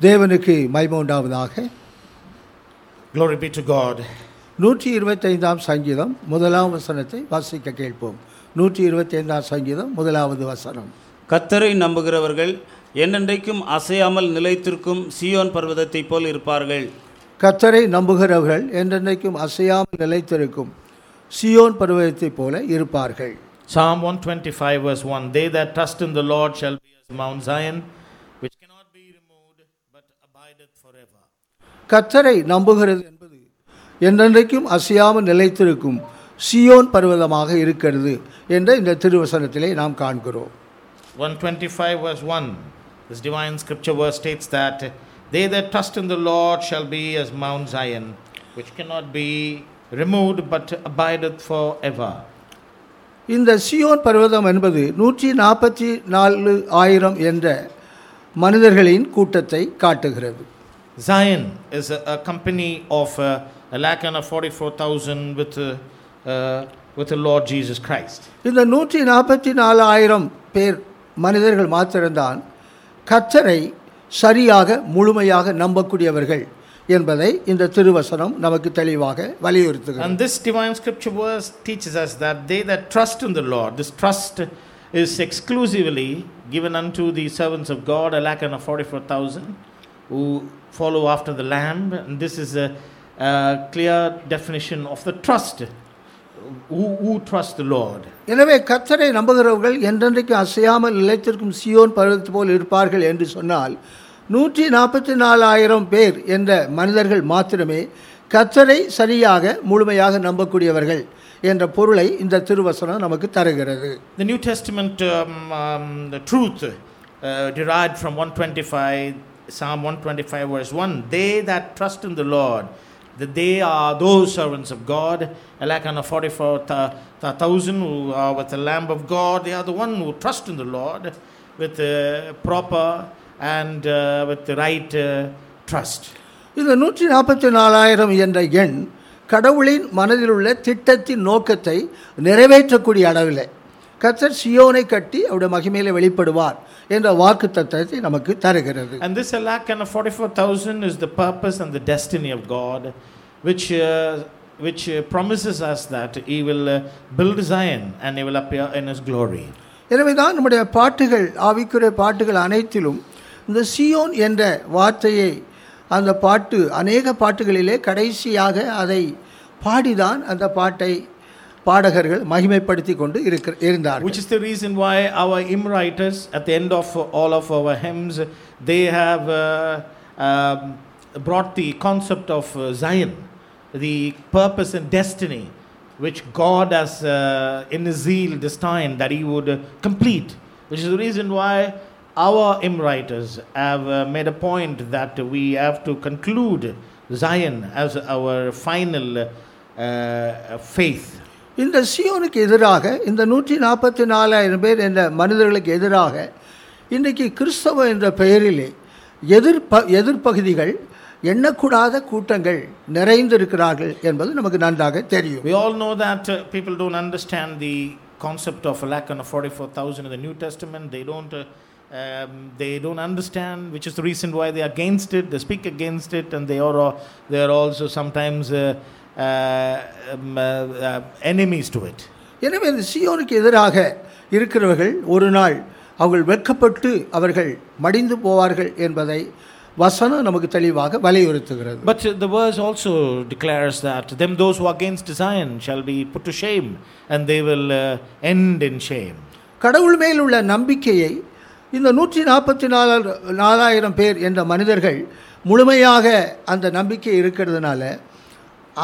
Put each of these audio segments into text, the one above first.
தேவனுக்கு மகிமை உண்டாவதாக Glory be to God. நூற்றி இருபத்தைந்தாம் சங்கீதம் முதலாம் வசனத்தை வாசிக்க கேட்போம். நூற்றி இருபத்தைந்தாம் சங்கீதம் முதலாவது வசனம். கத்தரை நம்புகிறவர்கள் என்னென்றைக்கும் அசையாமல் நிலைத்திருக்கும் சீயோன் பர்வதத்தைப் போல் இருப்பார்கள். கத்தரை நம்புகிறவர்கள் என்றென்றைக்கும் அசையாமல் நிலைத்திருக்கும் சியோன் பருவத்தைப் போல இருப்பார்கள். Psalm 125, verse 1 They that trust in the Lord shall be as Mount Zion, which cannot be removed, but abideth forever. கத்தரை நம்புகிறது என்பது என்றென்றைக்கும் அசையாமல் நிலைத்திருக்கும் சியோன் பர்வதமாக இருக்கிறது என்ற இந்த திருவசனத்திலே நாம் காண்கிறோம் 125, verse 1 This divine scripture verse states that they that trust in the Lord shall be as Mount Zion, which cannot be removed, but abideth forever. இந்த சியோன் பர்வதம் என்பது நூற்றி நாற்பத்தி நாலு ஆயிரம் என்ற மனிதர்களின் கூட்டத்தை காட்டுகிறது Zion is a, a company of uh, a lakh and a 44,000 with, uh, uh, with the Lord Jesus Christ. இந்த நூற்றி நாற்பத்தி நாலு ஆயிரம் பேர் மனிதர்கள் மாத்திரம்தான் கத்தரை சரியாக முழுமையாக நம்பக்கூடியவர்கள் என்பதை இந்த திருவசனம் நமக்கு தெளிவாக வலியுறுத்துகிறது And this divine scripture verse teaches us that they that trust in the Lord, this trust is exclusively given unto the servants of God, a lakh and a 44,000, who follow after the Lamb. And this is a, a clear definition of the trust. Who, who trust the Lord? எனவே கத்தரை நம்புகிறவர்கள் என்றென்றைக்கு அசையாமல் நிலைத்திருக்கும் Zion பருவத்து போல் இருப்பார்கள் என்று சொன்னால் நூற்றி நாற்பத்தி நாலாயிரம் பேர் என்ற மனிதர்கள் மாத்திரமே கத்தரை சரியாக முழுமையாக நம்பக்கூடியவர்கள் என்ற பொருளை இந்த திருவசனம் நமக்கு தருகிறது The New Testament um, um, the truth uh, derived from 125, Psalm 125, verse 1 They that trust in the Lord, that they are those servants of God, a lakh 44,000 who are with the Lamb of God. They are the one who trust in the Lord with uh, proper and uh, with the right uh, trust. இந்த நூற்றி நாற்பத்தி நாலாயிரம் என்ற எண் கடவுளின் மனதில் உள்ள திட்டத்தின் நோக்கத்தை நிறைவேற்றக்கூடிய அளவில் கத்தர் சியோனை கட்டி அவருடைய மகிமையில் வெளிப்படுவார் என்ற வாக்கு தத்துவத்தை நமக்கு தருகிறது And this lakh and a 44,000 is the purpose and the destiny of God, which, uh, which uh, promises us that He will uh, build Zion and He will appear in His glory. எனவே தான் நம்முடைய பாட்டுகள் ஆவிக்குரிய பாட்டுகள் அனைத்திலும் இந்த Zion என்ற வார்த்தையை அந்த பாட்டு அநேக பாட்டுகளிலே கடைசியாக அதை பாடிதான் அந்த பாட்டை பாடகர்கள் மகிமைப்படுத்தி கொண்டு இருக்க இருந்தார்கள் Which is the reason why our hymn writers, at the end of all of our hymns, they have uh, um, brought the concept of uh, Zion, the purpose and destiny which God has uh, in His zeal destined that He would uh, complete. Which is the reason why our hymn writers have uh, made a point that we have to conclude Zion as our final uh, faith. இந்த சியோனுக்கு எதிராக இந்த நூற்றி நாற்பத்தி நாலாயிரம் பேர் என்ற மனிதர்களுக்கு எதிராக இன்றைக்கு கிறிஸ்தவ என்ற பெயரிலே எதிர்ப்ப எதிர்ப்பகுதிகள் எண்ணக்கூடாத கூட்டங்கள் நிறைந்திருக்கிறார்கள் என்பது நமக்கு நன்றாக தெரியும் We all know that uh, people don't understand the concept of a lakh and a 44,000 in the New Testament. They don't, uh, um, they don't understand, which is the reason why they are against it. They speak against it, and they are, they are also sometimes uh, enemies to it எனவே இந்த சியோனுக்கு எதிராக இருக்கிறவர்கள் ஒரு நாள் அவர்கள் வெட்கப்பட்டு அவர்கள் மடிந்து போவார்கள் என்பதை வசனம் நமக்கு தெளிவாக வலியுறுத்துகிறது. But the verse also declares that them those who against Zion shall be put to shame and they will end in shame கடவுள் மேல் உள்ள நம்பிக்கையை இந்த நூற்றி நாற்பத்தி நாலு நாலாயிரம் பேர் என்ற மனிதர்கள் முழுமையாக அந்த நம்பிக்கை இருக்கிறதுனால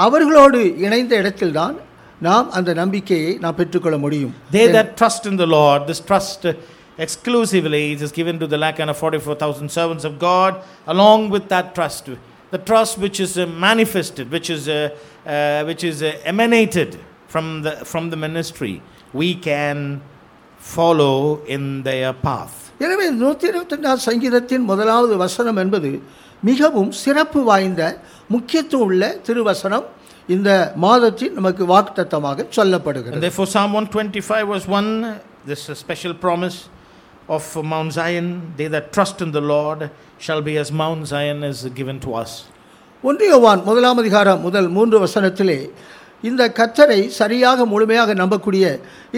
அவர்களோடு இணைந்த இடத்தில்தான் நாம் அந்த நம்பிக்கையை நாம் பெற்றுக்கொள்ள முடியும் They that trust in the Lord, this trust uh, exclusively is given to the lakh and a 44,000 servants of God, along with that trust, the trust which is uh, manifested, which is, uh, uh, which is uh, emanated from the, from the ministry, we can follow in their path. எனவே நூற்றி இருபத்தெண்டாம் சங்கீதத்தின் முதலாவது வசனம் என்பது மிகவும் சிறப்பு வாய்ந்த முக்கியத்துவம் உள்ள திருவசனம் இந்த மாதத்தின் நமக்கு வாக்குத்தத்தமாக சொல்லப்படுகிறது therefore, Psalm 125, verse 1, this is a special promise of Mount Zion, they that trust in the Lord, shall be as Mount Zion is given to us. ஒன்றியவான் முதலாம் அதிகாரம் முதல் மூன்று வசனத்திலே இந்த கத்தரை சரியாக முழுமையாக நம்பக்கூடிய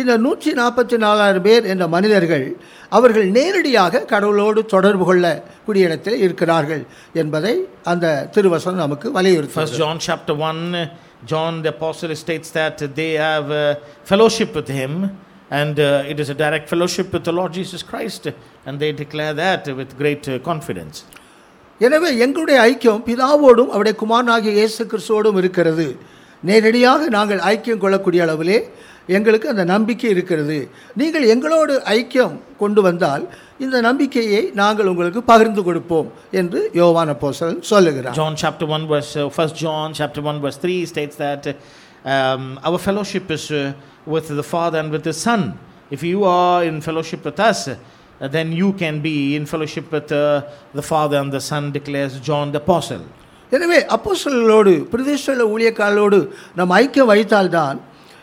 இந்த நூற்றி நாற்பத்தி நாலாயிரம் பேர் என்ற மனிதர்கள் அவர்கள் நேரடியாக கடவுளோடு தொடர்பு கொள்ளக்கூடிய இடத்தில் இருக்கிறார்கள் என்பதை அந்த திருவசனம் நமக்கு John chapter 1, John the apostle states that they have uh, fellowship with him, and uh, it is a direct fellowship with the Lord Jesus Christ, and they declare that with great uh, confidence. எனவே எங்களுடைய ஐக்கியம் பிதாவோடும் அவருடைய குமாரனாகிய இயேசு கிறிஸ்துவோடும் இருக்கிறது நேரடியாக நாங்கள் ஐக்கியம் கொள்ளக்கூடிய அளவிலே எங்களுக்கு அந்த நம்பிக்கை இருக்கிறது. நீங்கள் எங்களோடு ஐக்கியம் கொண்டு வந்தால் இந்த நம்பிக்கையை நாங்கள் உங்களுக்கு பகிர்ந்து கொடுப்போம் என்று யோவான போசல் சொல்லுகிறார். John chapter one verse first John chapter one verse three states that our fellowship is with the father and with the son if you are in fellowship with us then you can be in fellowship with the father Father and the Son, declares John the எனவே அப்போஸ்தலர்களோடு பிரதேச ஊழியக்காரர்களோடு நாம் ஐக்கியம் வைத்தால்தான்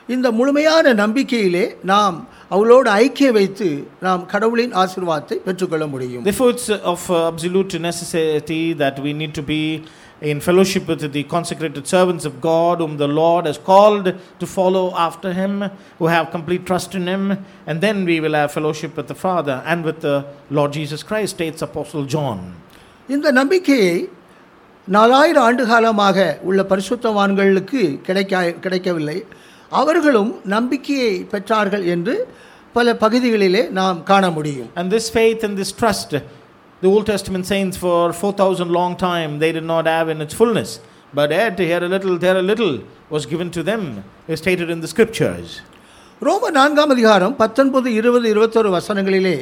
இந்த முழுமையான நம்பிக்கையிலே நாம் அவளோடு ஐக்கியம் வைத்து நாம் கடவுளின் ஆசீர்வாதத்தை பெற்றுக்கொள்ள முடியும் Therefore, it's uh, of uh, absolute necessity that we need to be in fellowship with the consecrated servants of God, whom the Lord has called to follow after Him, who have complete trust in Him, and then we will have fellowship with the Father and with the Lord Jesus Christ, states Apostle John. இந்த நம்பிக்கையை நாலாயிரம் ஆண்டு காலமாக உள்ள பரிசுத்தவான்களுக்கு கிடைக்க கிடைக்கவில்லை அவர்களும் நம்பிக்கையை பெற்றார்கள் என்று பல பகுதிகளிலே நாம் காண முடியும் And this faith and this trust, the Old Testament saints for 4,000 long time, they did not have in its fullness. But yet, here a little, there a little was given to them, is stated in the scriptures. ரோம நான்காம் அதிகாரம் பத்தொன்பது இருபது இருபத்தொரு வசனங்களிலே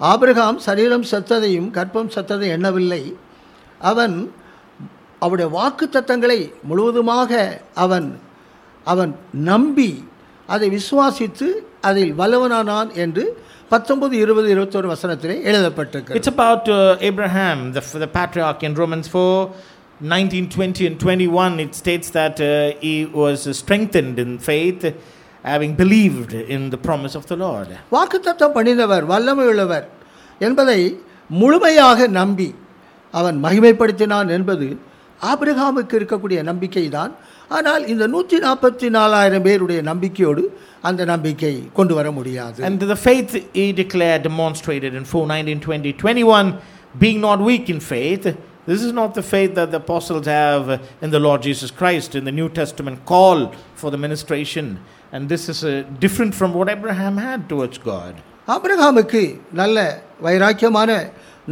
Abraham சரீரம் செத்ததையும் கற்பம் செத்ததை எண்ணவில்லை அவன் அவருடைய வாக்கு தத்தங்களை முழுவதுமாக அவன் அவன் நம்பி அதை விசுவாசித்து அதில் வல்லவனானான் என்று பத்தொன்பது இருபது இருபத்தொரு வசனத்திலே எழுதப்பட்டிருக்கிறது It's about uh, Abraham, the, the patriarch in Romans 4, 19, 20, and 21. It states that uh, he was strengthened in faith, having believed in the promise of the Lord. வாக்குத்தத்தம் பண்ணினவர் வல்லமையுள்ளவர் என்பதை முழுமையாக நம்பி அவன் மகிமைப்படுத்தினான் என்பது ஆபிரகாமுக்கு இருக்கக்கூடிய நம்பிக்கை தான் ஆனால் இந்த நூற்றி நாற்பத்தி நாலாயிரம் பேருடைய நம்பிக்கையோடு அந்த நம்பிக்கை கொண்டு வர முடியாது And the faith he declared, demonstrated in 4, 19, 20, 21, being not weak in faith. This is not the faith that the apostles have in the Lord Jesus Christ in the New Testament call for the ministration. And this is uh, different from what Abraham had towards God. ஆபிரகாமுக்கு நல்ல வைராக்கியமான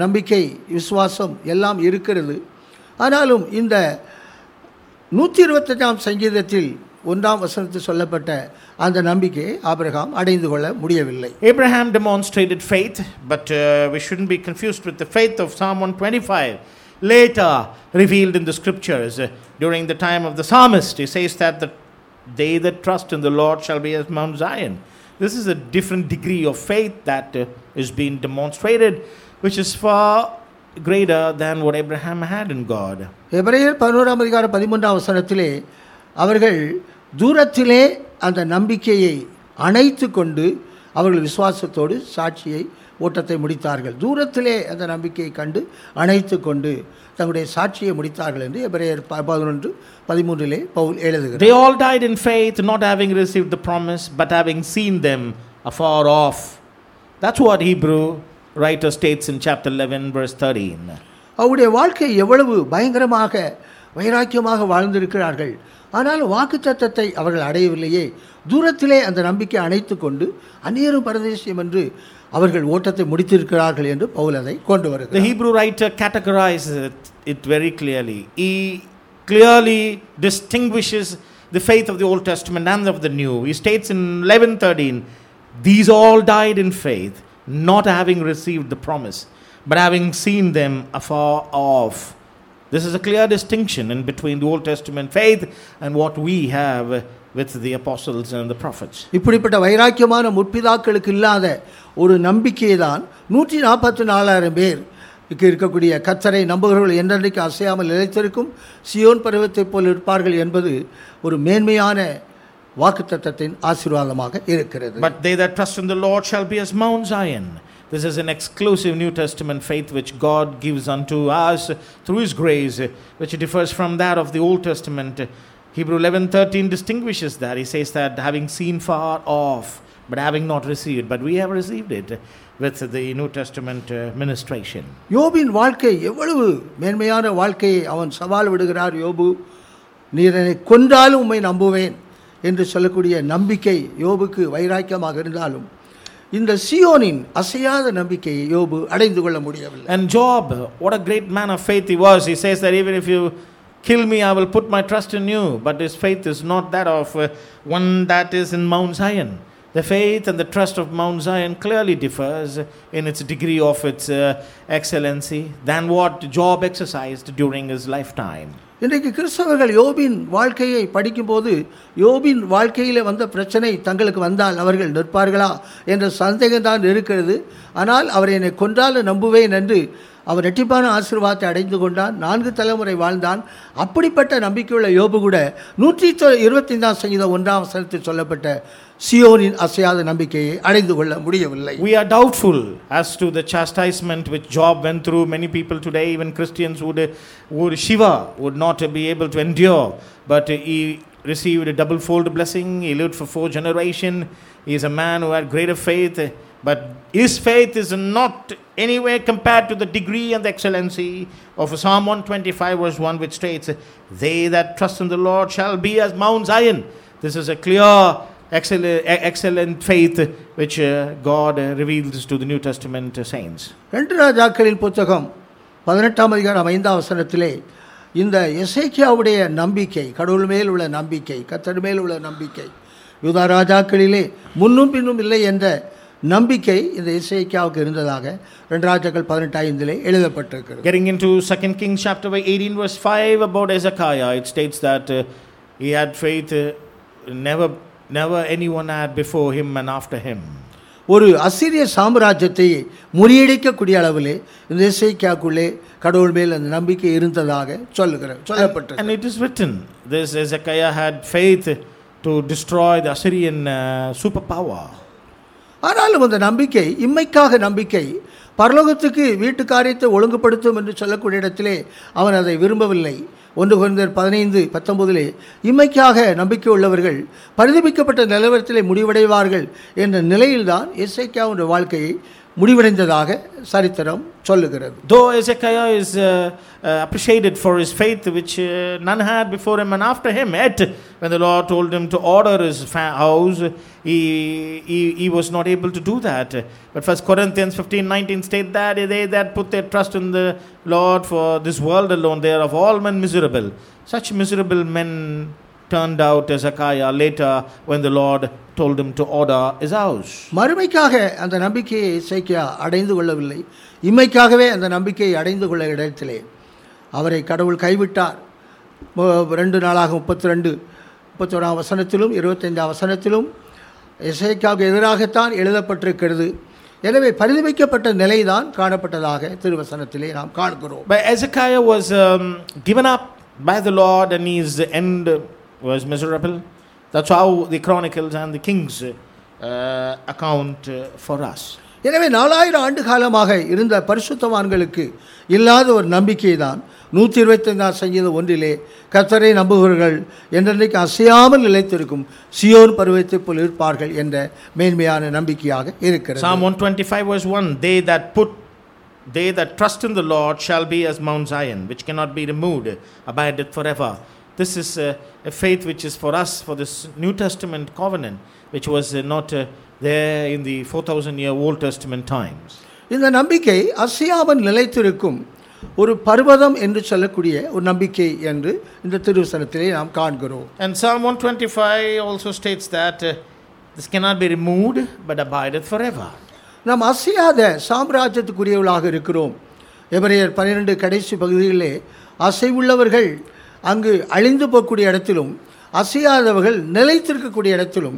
நம்பிக்கை விசுவாசம் எல்லாம் இருக்கிறது ஆனாலும் இந்த நூற்றி இருபத்தஞ்சாம் சங்கீதத்தில் ஒன்றாம் வசனத்தில் சொல்லப்பட்ட அந்த நம்பிக்கையை ஆபிரகாம் அடைந்து கொள்ள முடியவில்லை Abraham demonstrated faith, but uh, we shouldn't be confused with the faith of Psalm 125. Later revealed in the scriptures, uh, during the time of the psalmist, he says that the, they that trust in the Lord shall be as Mount Zion. This is a different degree of faith that uh, is being demonstrated, which is far greater than what Abraham had in God. எபிரேயர் பதினோராம் அதிகாரம் பதிமூன்றாம் வசனத்திலே அவர்கள் தூரத்திலே அந்த நம்பிக்கையை அணைத்து கொண்டு அவர்கள் விசுவாசத்தோடு சாட்சியை ஓட்டத்தை முடித்தார்கள் தூரத்திலே அந்த நம்பிக்கையை கண்டு அணைத்து கொண்டு தங்களுடைய சாட்சியை முடித்தார்கள் என்று எபிரேயர் ப- பதினொன்று பதிமூன்றிலே பவுல் எழுதுகிறார் They all died in faith, not having received the promise, but having seen them afar off. That's what Hebrew writer states in chapter 11, verse 13. அவருடைய வாழ்க்கை எவ்வளவு பயங்கரமாக வைராக்கியமாக வாழ்ந்திருக்கிறார்கள் ஆனால் வாக்குத்தத்தத்தை அவர்கள் அடையவில்லையே தூரத்திலே அந்த நம்பிக்கை அணைத்து கொண்டு அந்நியரும் பரதேசியம் என்று அவர்கள் ஓட்டத்தை முடித்திருக்கிறார்கள் என்று பவுல் அதை கொண்டு The வருகிறார் Hebrew writer categorizes it, it very clearly. He clearly distinguishes the faith of the Old Testament and of the New. He states in 11:13, these all died in faith, not having received the promise, but having seen them afar off. This is a clear distinction in between the Old Testament faith and what we have with the apostles and the prophets. இப்படிப்பட்ட வைராக்கியமான முற்பிதாக்களுக்கு இல்லாத ஒரு நம்பிக்கையை தான் நூற்றி நாற்பத்தி நாலாயிரம் பேர் இங்கு இருக்கக்கூடிய கத்தரை நம்புகிறவர்கள் என்றென்றைக்கு அசையாமல் நிலைத்திருக்கும் சியோன் பருவத்தைப் போல் இருப்பார்கள் என்பது ஒரு மேன்மையான வாக்குத்தத்தத்தின் ஆசீர்வாதமாக இருக்கிறது But they that trust in the Lord shall be as Mount Zion, This is an exclusive New Testament faith which God gives unto us through His grace, which differs from that of the Old Testament. Hebrew 11:13 distinguishes that. He says that having seen far off, but having not received, but we have received it with the New Testament uh, ministration. யோபின் வாழ்க்கை எவ்வளவு மேன்மையான வாழ்க்கையை அவன் சவால் விடுகிறார் யோபு நீர் என்னை கொன்றாலும் உம்மை நம்புவேன் என்று சொல்லக்கூடிய நம்பிக்கை யோபுக்கு வைராக்கியமாக இருந்தாலும் இந்த சியோனின் அசையாத நம்பிக்கையை யோபு அடைந்து கொள்ள முடியவில்லை And Job, what a great man of faith he was. He says that even if you kill me, I will put my trust in you. But his faith is not that of uh, one that is in Mount Zion. The faith and the trust of Mount Zion clearly differs in its degree of its uh, excellency than what Job exercised during his lifetime. இன்றைக்கு கிறிஸ்தவர்கள் யோபின் வாழ்க்கையை படிக்கும்போது யோபின் வாழ்க்கையில் வந்த பிரச்சனை தங்களுக்கு வந்தால் அவர்கள் நிற்பார்களா என்ற சந்தேகம்தான் இருக்கிறது ஆனால் அவர் என்னை கொன்றால் நம்புவேன் என்று அவர் ரெட்டிப்பான ஆசீர்வாதத்தை அடைந்து கொண்டான் நான்கு தலைமுறை வாழ்ந்தான் அப்படிப்பட்ட நம்பிக்கையுள்ள யோபு கூட நூற்றி இருபத்தைந்தாம் சங்கீதம் ஒன்றாம் வசனத்தில் சொல்லப்பட்ட சியோனின் அசையாத நம்பிக்கையை அடைந்து கொள்ள முடியவில்லை We are doubtful as to the chastisement which Job went through. Many people today, even Christians, would, would Shiva would not be able to endure. But he received a double fold blessing. He lived for four generations. He is a man who had greater faith. But his faith is not anywhere compared to the degree and the excellency of Psalm 125, verse 1, which states, They that trust in the Lord shall be as Mount Zion. This is a clear excellent, excellent faith which uh, God uh, reveals to the New Testament uh, saints. ரெண்டு ராஜாக்களின் புத்தகம் பதினெட்டாம் அதிகாரம் ஐந்தாம் வசனத்திலே இந்த எசேக்கியாவுடைய நம்பிக்கை கடவுள் மேல் உள்ள நம்பிக்கை கத்தர் மேல் உள்ள நம்பிக்கை யூதா ராஜாக்களிலே முன்னும் பின்னும் இல்லை என்ற நம்பிக்கை இந்த எசேக்கியாவுக்கு இருந்ததாக ரெண்டு ராஜாக்கள் பதினெட்டு ஐந்திலே எழுதப்பட்டிருக்கிறது Getting into 2 Kings chapter 18, verse 5 about Hezekiah, it states that uh, he had faith uh, never, never anyone had before him and after him. ஒரு அசிரிய சாம்ராஜ்யத்தை முறியடிக்கக்கூடிய அளவிலே இந்த இசைக்காக்குள்ளே கடவுள் மேல் அந்த நம்பிக்கை இருந்ததாக சொல்லுகிற சொல்லப்பட்டது And it is written, this Hezekiah had faith to destroy the Assyrian uh, superpower. ஆனாலும் அந்த நம்பிக்கை இம்மைக்காக நம்பிக்கை பரலோகத்துக்கு வீட்டு காரியத்தை ஒழுங்குபடுத்தும் என்று சொல்லக்கூடிய இடத்திலே அவன் அதை விரும்பவில்லை. ஒன்று குழந்தையர் பதினைந்து பத்தொன்பதிலே இம்மைக்காக நம்பிக்கை உள்ளவர்கள் பரிதபிக்கப்பட்ட நிலவரத்திலே முடிவடைவார்கள் என்ற நிலையில்தான் இசைக்காவுடைய வாழ்க்கையை முடிவடைந்ததாக சரித்திரம் சொல்லுகிறது Though Hezekiah is uh, uh, appreciated for his faith, which uh, none had before him and after him, yet when the Lord told him to order his fa- house, he, he, he was not able to do that. But First Corinthians 15 19 state that they that put their trust in the Lord for this world alone, they are of all men miserable. Such miserable men turned out Hezekiah later when the Lord told him to order his house. மறுமைக்காக அந்த நம்பிக்கையை இசைக்கியா அடைந்து கொள்ளவில்லை. இம்மைக்காகவே அந்த நம்பிக்கையை அடைந்து கொள்ள இடத்திலே அவரை கடவுள் கைவிட்டார். ரெண்டு நாளாக முப்பத்தி ரெண்டு முப்பத்தோராம் வசனத்திலும் இருபத்தைந்தாம் வசனத்திலும் இசைக்காவுக்கு எதிராகத்தான் எழுதப்பட்டிருக்கிறது. எனவே பரிதவிக்கப்பட்ட நிலைதான் காணப்பட்டதாக திருவசனத்திலே நாம் காண்கிறோம். But Hezekiah was um, given up by the Lord and end was miserable. That's how the Chronicles and the Kings uh, account uh, for us. எனவே நாலாயிரம் ஆண்டு காலமாக இருந்த பரிசுத்தவான்களுக்கு இல்லாத ஒரு நம்பிக்கை தான் நூற்றி இருபத்தைந்தாம் சங்கீதம் ஒன்றிலே கர்த்தரை நம்புகிறவர்கள் என்றென்றைக்கு அசையாமல் நிலைத்திருக்கும் சியோன் பருவத்தைப் போல் இருப்பார்கள் என்ற மேன்மையான நம்பிக்கையாக இருக்கிறது Psalm 125, verse 1 They that put they that trust in the Lord shall be as Mount Zion, which cannot be removed, abideth forever. This is uh, a faith which is for us, for this New Testament covenant, which was uh, not uh, there in the 4,000 year Old Testament times. இந்த நம்பிக்கை அசையாமல் நிலைத்திருக்கும் ஒரு பர்வதம் என்று சொல்லக்கூடிய ஒரு நம்பிக்கை என்று இந்த திருவசனத்திலே நாம் காண்கிறோம் And Psalm 125 also states that uh, this cannot be removed but abideth forever. நாம் அசையாத சாம்ராஜ்யத்துக்குரியவர்களாக இருக்கிறோம் எபிரேயர் பன்னிரெண்டு கடைசி பகுதிகளிலே அசைவுள்ளவர்கள் அங்கு அழிந்து போகக்கூடிய இடத்திலும் அசையாதவர்கள் நிலைத்திருக்கக்கூடிய இடத்திலும்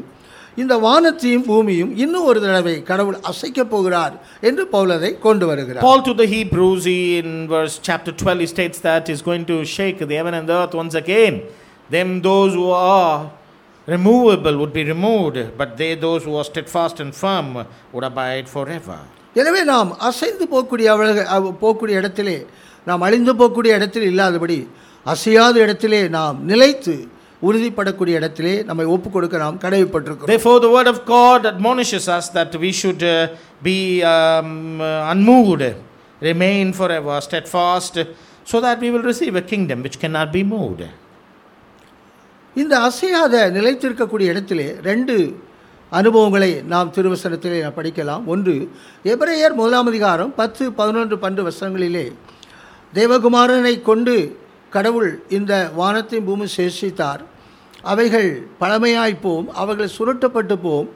இந்த வானத்தையும் பூமியும் இன்னும் ஒரு தடவை கடவுள் அசைக்கப் போகிறார் என்று பவுல் அதை கொண்டு வருகிறார் Paul to the Hebrews, he, in verse chapter 12, he states that he's going to shake the heaven and the earth once again. Them, those who are removable would be removed, but they, those who are steadfast and firm, would abide forever. எனவே நாம் அசைந்து போகக்கூடிய அவள- அவ- போகக்கூடிய இடத்திலே நாம் அழிந்து போகக்கூடிய இடத்தில் இல்லாதபடி அசையாத இடத்திலே நாம் நிலைத்து உறுதிப்படக்கூடிய இடத்திலே நம்மை ஒப்புக் கொடுக்க நாம் கடமைப்பட்டிருக்கிறோம் Therefore, the word of God admonishes us that we should uh, be um, uh, unmoved, remain forever, steadfast, so that we will receive a kingdom which cannot be moved. இந்த அசையாத நிலைத்திருக்கக்கூடிய இடத்திலே ரெண்டு அனுபவங்களை நாம் திருவசனத்திலே படிக்கலாம் ஒன்று எபிரேயர் முதலாம் அதிகாரம் பத்து பதினொன்று பன்னெண்டு வசனங்களிலே தேவகுமாரனை கொண்டு கடவுள் இந்த வானத்தையும் பூமி சேஷித்தார். அவைகள் பழமையாய்ப்போம் அவைகள் சுருட்டப்பட்டு போம்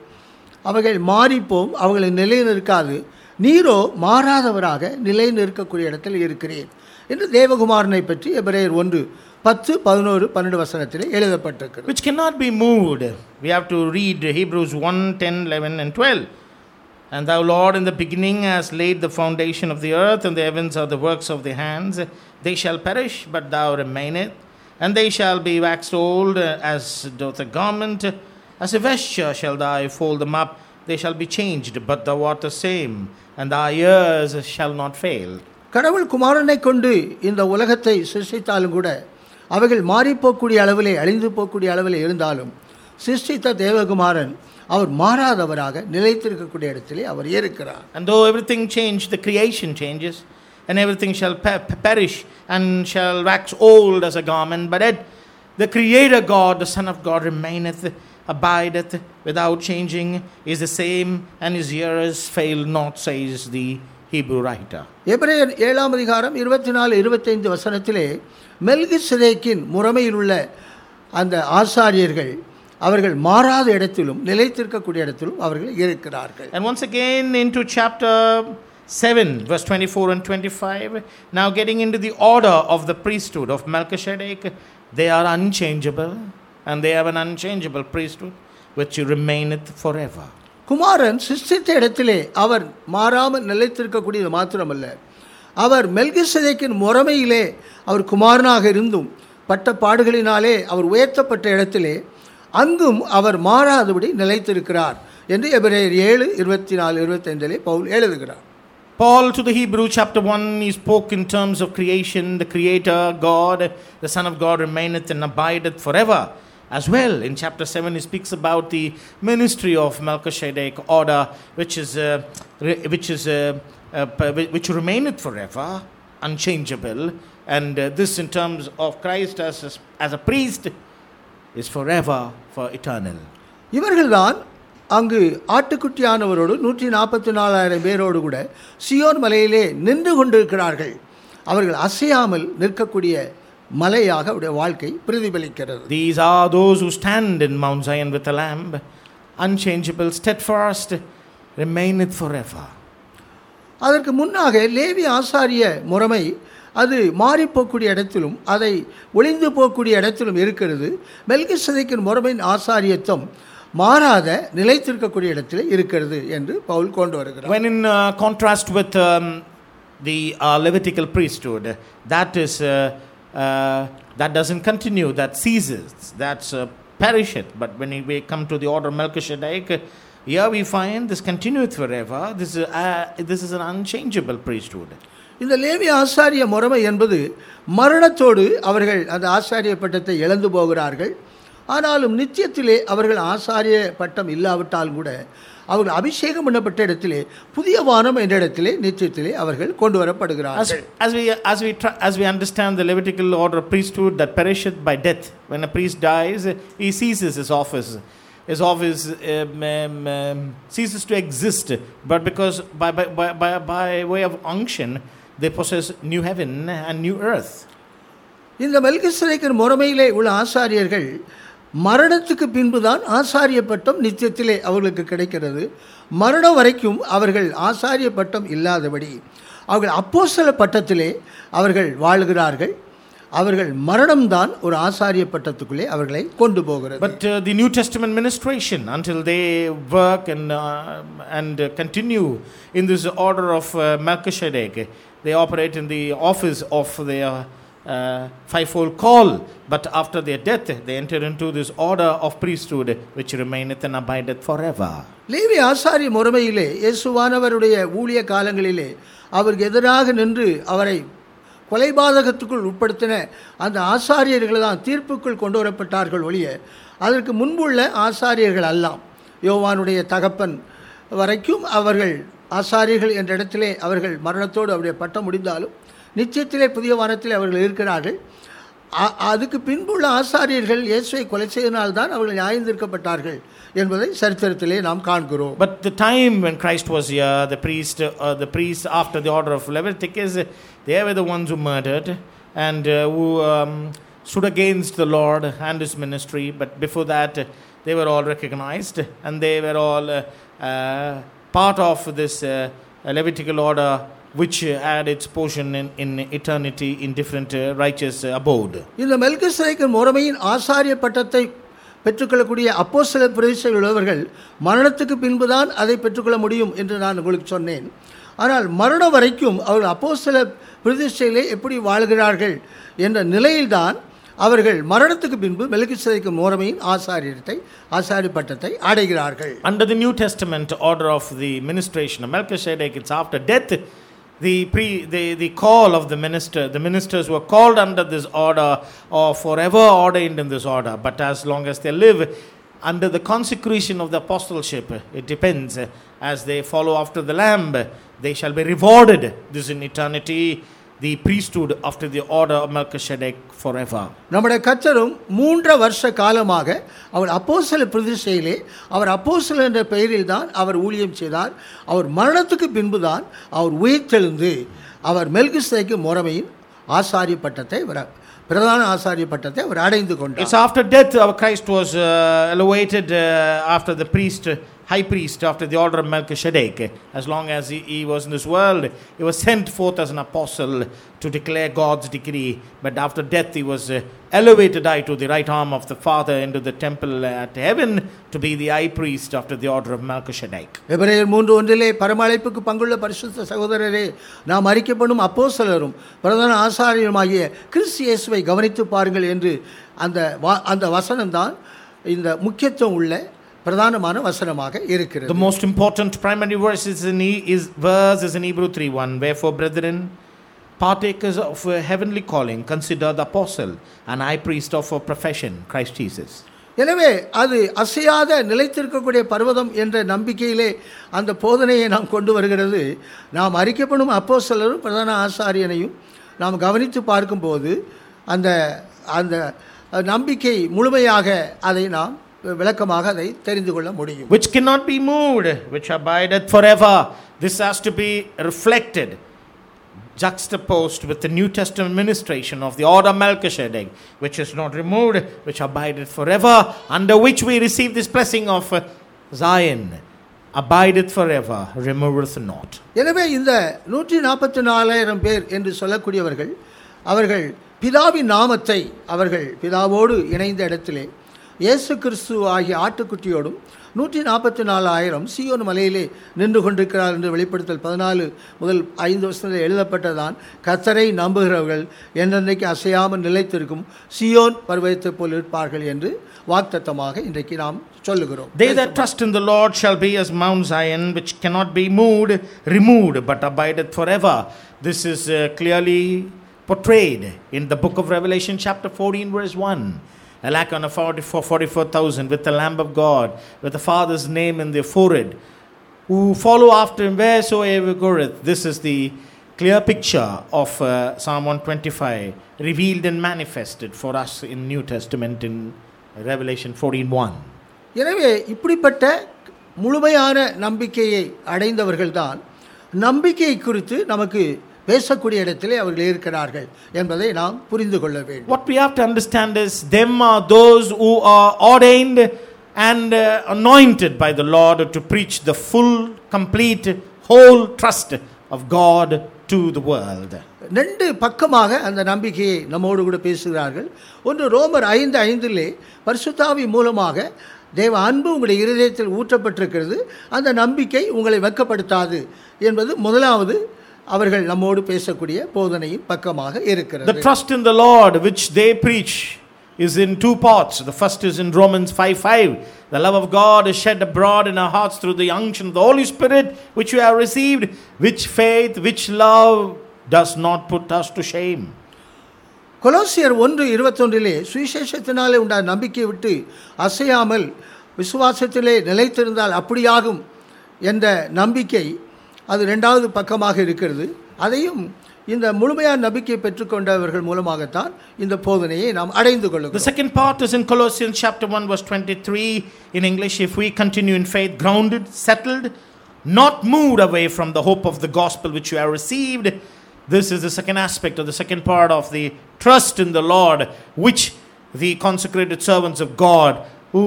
அவைகள் மாறிப்போம் அவைகளை நிலை நிற்காது. நீரோ மாறாதவராக நிலை நிற்கக்கூடிய இடத்தில் இருக்கிறேன் என்று தேவகுமாரனை பற்றி எபிரேயர் ஒன்று பத்து பதினோரு பன்னெண்டு வசனத்திலே எழுதப்பட்டிருக்கிறது. Which cannot be moved we have to read Hebrews 1 10, 11, and 12. And thou, Lord, in the beginning hast laid the foundation of the earth, and the heavens are the works of thy hands. They shall perish, but thou remainest. And they shall be waxed old uh, as doth a garment. As a vesture shall thou fold them up. They shall be changed, but thou art the same, and thy years shall not fail. கடவுள் குமாரனை கொண்டு இந்த உலகத்தை சிருஷ்டித்தாலும் கூட அவைகள் மாறிப்போக்கூடிய அளவிலே அழிந்து போகக்கூடிய அளவிலே இருந்தாலும் சிருஷ்டித்த தேவகுமாரன் அவர் மாறாதவராக நிலைத்திருக்கக்கூடிய இடத்திலே அவர் இருக்கிறார் And though everything changed, the creation changes, and everything shall pe- pe- perish and shall wax old as a garment. But yet, the Creator God, the Son of God, remaineth, abideth without changing, is the same, and his years fail not, says the Hebrew writer. எபிரேயர் ஏழாம் அதிகாரம் இருபத்தி நாலு இருபத்தைந்து வசனத்திலே மெல்கி சிதைக்கின் முறைமையில் உள்ள அந்த ஆசாரியர்கள் அவர்கள் மாறாத இடத்திலும் நிலைத்திருக்கக்கூடிய இடத்திலும் அவர்கள் இருக்கிறார்கள் And once again, into chapter 7, verse 24 and 25, now getting into the order of the priesthood of Melchizedek, they are unchangeable, and they have an unchangeable priesthood which remaineth forever. குமாரன் சிருஷ்டித்த இடத்திலே அவர் மாறாமல் நிலைத்திருக்கக்கூடியது மாத்திரமல்ல. அவர் மெல்கிசதைக்கின் முறைமையிலே அவர் குமாரனாக இருந்தும் பட்ட பாடுகளினாலே அவர் உயர்த்தப்பட்ட இடத்திலே அங்கும் அவர் மாறாதபடி நிலைத்திருக்கிறார் என்று எபிரேயர் ஏழு இருபத்தி நாலு இருபத்தைந்திலே பவுல் எழுதுகிறார். Paul to the Hebrew chapter 1, he spoke in terms of creation, the Creator, God, the Son of God remaineth and abideth forever. As well, in chapter 7, he speaks about the ministry of Melchizedek order, which is, uh, re- which, is uh, uh, p- which remaineth forever, unchangeable. And uh, this, in terms of Christ as a, as a priest, is forever, for eternal. இவர்கள்தான் அங்கு ஆட்டுக்குட்டியானவரோடு நூற்றி நாற்பத்தி நாலாயிரம் பேரோடு கூட Zion மலையிலே நின்று கொண்டிருக்கிறார்கள். அவர்கள் அசையாமல் நிற்கக்கூடிய மலையாக அவருடைய வாழ்க்கை பிரதிபலிக்கிறது. These are those who stand in Mount Zion with the Lamb, unchangeable, steadfast, remaineth forever. அதற்கு முன்னாக லேவி ஆசாரிய முறைமை அது மாறிப்போகக்கூடிய இடத்திலும் அதை ஒளிந்து போகக்கூடிய இடத்திலும் இருக்கிறது. மெல்கிசதைக்கின் முறைமையின் ஆசாரியத்துவம் மாறாத நிலைத்திருக்கக்கூடிய இடத்தில் இருக்கிறது என்று பவுல் கொண்டு வருகிறார் When in uh, contrast with um, the uh, Levitical priesthood, that is uh, uh, that doesn't continue, that ceases, that's uh, perisheth. But when we come to the order of Melchizedek, here we find this continueth forever. This is uh, this is an unchangeable priesthood. இந்த Levi ஆசாரிய முறைமை என்பது மரணத்தோடு அவர்கள் அந்த ஆசாரிய பட்டத்தை இழந்து போகிறார்கள் ஆனாலும் நித்தியத்திலே அவர்கள் ஆசாரிய பட்டம் இல்லாவிட்டாலும் கூட அவர்கள் அபிஷேகம் பண்ணப்பட்ட இடத்திலே புதிய வானம் என்ற இடத்திலே நித்தியத்திலே அவர்கள் கொண்டு வரப்படுகிறார்கள் as we as we try, as we understand the Levitical order of priesthood that perisheth by death, when a priest dies, he ceases his office. His office um, um, um, ceases to exist, but because by, by, by, by, by way of unction, they possess new heaven and new earth. இந்த மெல்கிஸ்ரேக்கர் முறைமையிலே உள்ள ஆசாரியர்கள் மரணத்துக்கு பின்புதான் ஆசாரிய பட்டம் நித்தியத்திலே அவர்களுக்கு கிடைக்கிறது. மரணம் வரைக்கும் அவர்கள் ஆசாரிய பட்டம் இல்லாதபடி அவர்கள் அப்போ சில பட்டத்திலே அவர்கள் வாழுகிறார்கள். அவர்கள் மரணம்தான் ஒரு ஆசாரிய பட்டத்துக்குள்ளே அவர்களை கொண்டு போகிறது. But the new testament ministration until they work and and continue in this order of Melchizedek they operate in the office of their uh, fivefold call, but after their death, they enter into this order of priesthood which remaineth and abideth forever. Levi ஆசாரி முறைமையிலே இயேசுவானவருடைய ஊழிய காலங்களிலே அவருக்கு எதிராக நின்று அவரை கொலைபாதகத்துக்குள் உட்படுத்தின அந்த ஆசாரியர்கள் தான் தீர்ப்புக்குள் கொண்டு வரப்பட்டார்கள் ஒழிய அதற்கு முன்புள்ள ஆசாரியர்கள் அல்லாம் யோவானுடைய தகப்பன் வரைக்கும் அவர்கள் ஆசாரியர்கள் என்ற இடத்திலே அவர்கள் மரணத்தோடு அவருடைய பட்டம் முடிந்தாலும் நிச்சயத்திலே புதிய வானத்திலே அவர்கள் இருக்கிறார்கள் அ- அதுக்கு பின்புள்ள ஆசாரியர்கள் இயேசுவை கொலை செய்தனால்தான் அவர்கள் நியாயந்திருக்கப்பட்டார்கள் என்பதை சரித்திரத்திலே நாம் காண்கிறோம் But the time when Christ was here, the priest, uh, the priests after the order of Leviticus, they were the ones who murdered and uh, who um, stood against the Lord and His ministry. But before that, uh, they were all recognized and they were all uh, uh, part of this uh, Levitical order, which uh, had its portion in, in eternity in different uh, righteous uh, abode. இந்த மெல்கிசேதேக்கு முறைமையின் ஆசாரிய பட்டத்தை பெற்றுக்கொள்ளக்கூடிய அப்போஸ்தல பிரதிஷ்டை உள்ளவர்கள் மரணத்துக்கு பின்புதான் அதை பெற்றுக்கொள்ள முடியும் என்று நான் உங்களுக்கு சொன்னேன் ஆனால் மரணம் வரைக்கும் அவர்கள் அப்போஸ்தல பிரதிஷ்டையிலே எப்படி வாழ்கிறார்கள் என்ற நிலையில்தான் அவர்கள் மரணத்துக்கு பின்பு மெல்கிசேதேக்கு முறைமையின் ஆசாரியத்தை ஆசாரிய பட்டத்தை அடைகிறார்கள் Under the New Testament order of the ministration of Melchizedek, it's after death. the, pre, the, the call of the minister, the ministers were called under this order or forever ordained in this order. But as long as they live under the consecration of the apostleship, it depends. As they follow after the Lamb, they shall be rewarded. This in eternity, the priesthood after the order of Melchizedek forever. நம்முடைய கத்தரும் மூன்று வருஷ காலமாக அவர் அப்போஸ்தல பிரதிஷ்டையிலே அவர் அப்போஸ்தலர் என்ற பெயரில் தான் அவர் ஊழியம் செய்தார் அவர் மரணத்துக்கு பின்புதான் அவர் உயிர்த்தெழுந்து அவர் மெல்கிஸ்தேக்கு முறைமையின் ஆசாரிய பட்டத்தை அவர் பிரதான ஆசாரிய பட்டத்தை அவர் அடைந்து It's கொண்டார் after death our Christ was uh, elevated uh, after the priest, uh, high priest, after the order of Melchizedek. As long as he, he was in this world, he was sent forth as an apostle to declare God's decree. But after death, he was uh, elevated high to the right arm of the Father into the temple at heaven to be the high priest after the order of Melchizedek. எபிரேயர் மூன்று ஒன்றிலே பரமழைப்புக்கு பங்குள்ள பரிசுத்த சகோதரரே நாம் அறிக்கப்படும் அப்போசலரும் பிரதான ஆசாரியருமாகிய கிறிஸ்து இயேசுவை கவனித்து பாருங்கள் என்று அந்த வா அந்த வசனம்தான் இந்த முக்கியத்துவம் உள்ள பிரதானமான வசனமாக இருக்கிறது The most important primary verse is in, he, is, verse is in Hebrew 3.1. Wherefore, brethren, partakers of a heavenly calling, consider the apostle and high priest of our profession, Christ Jesus. எனவே அது அசையாத நிலைத்திருக்கக்கூடிய பர்வதம் என்ற நம்பிக்கையிலே அந்த போதனையை நாம் கொண்டு வருகிறது நாம் அறிக்கப்படும் அப்போஸ்தலரும் பிரதான ஆசாரியனையும் நாம் கவனித்து பார்க்கும்போது அந்த அந்த நம்பிக்கை முழுமையாக அதை நாம் விளக்கமாக அதை தெரிந்து கொள்ள முடியும் Which cannot be moved, which abideth forever. This has to be reflected, juxtaposed with the New Testament ministration of the order of Melchizedek, which is not removed, which abideth forever, under which we receive this blessing of uh, Zion. Abideth forever, removeth not. எனவே இந்த நூற்றி நாற்பத்தி நாலாயிரம் பேர் என்று சொல்லக்கூடியவர்கள் அவர்கள் பிதாவின் நாமத்தை அவர்கள் பிதாவோடு இணைந்த இடத்திலே இயேசு கிறிஸ்து ஆகிய ஆட்டுக்குட்டியோடும் நூற்றி நாற்பத்தி நாலாயிரம் சியோன் மலையிலே நின்று கொண்டிருக்கிறார் என்று வெளிப்படுத்தல் பதினாலு முதல் ஐந்து வருஷத்தில் எழுதப்பட்டதான் கத்தரை நம்புகிறவர்கள் என்றென்றைக்கு அசையாமல் நிலைத்திருக்கும் சியோன் பருவத்தைப் போல் இருப்பார்கள் என்று வாக்தத்தமாக இன்றைக்கு நாம் சொல்லுகிறோம் They that trust in the Lord shall be as Mount Zion, which cannot be moved, removed, but abideth forever. This is uh, clearly portrayed in the book of Revelation, chapter 14, verse 1. A lack on a 44 44,000 with the Lamb of God, with the Father's name in their forehead, who follow after him wheresoever goeth. This is the clear picture of uh, Psalm 125, revealed and manifested for us in New Testament in Revelation 14.1. எனவே இப்படிப்பட்ட முழுமையான நம்பிக்கையை அடைந்தவர்கள்தான் நம்பிக்கை குறித்து நமக்கு பேசக்கூடிய இடத்திலே அவர்கள் இருக்கிறார்கள் என்பதை நாம் புரிந்து கொள்ள வேண்டும். What we have to understand is them are those who are ordained and anointed by the Lord to preach the full complete whole trust of God to the world ரெண்டு பக்கமாக அந்த நம்பிக்கையை நம்மோடு கூட பேசுகிறார்கள். ஒன்று ரோமர் ஐந்து ஐந்திலே பரிசுத்தாவி மூலமாக தேவ அன்பு உங்களுடைய இருதயத்தில் ஊற்றப்பட்டிருக்கிறது. அந்த நம்பிக்கை உங்களை வெக்கப்படுத்தாது என்பது முதலாவது அவர்கள் நம்மோடு பேசக்கூடிய போதனையின் பக்கமாக The இருக்கிறது trust in the Lord which they preach is in two parts. The first is in Romans 5 5. The love of God is shed abroad in our hearts through the unction of the Holy Spirit, which we have received, which faith, which love does not put us to shame. கொலோசியர் ஒன்று இருபத்தொன்றிலே சுவிசேஷத்தினாலே உண்டான நம்பிக்கையை விட்டு அசையாமல் விசுவாசத்திலே நிலைத்திருந்தால் அப்படியாகும் என்ற நம்பிக்கை அது ரெண்டாவது பக்கமாக இருக்கிறது அதையும் இந்த முழுமையான நம்பிக்கை பெற்றுக்கொண்டவர்கள் மூலமாகத்தான் இந்த போதனையை நாம் அடைந்து The கொள்ளுகிறோம் second part is in Colossians chapter 1, verse 23. In English, if we continue in faith, grounded, settled, not moved away from the hope of the gospel which you have received. This is the second aspect of the second part of the trust in the Lord, which the consecrated servants of God who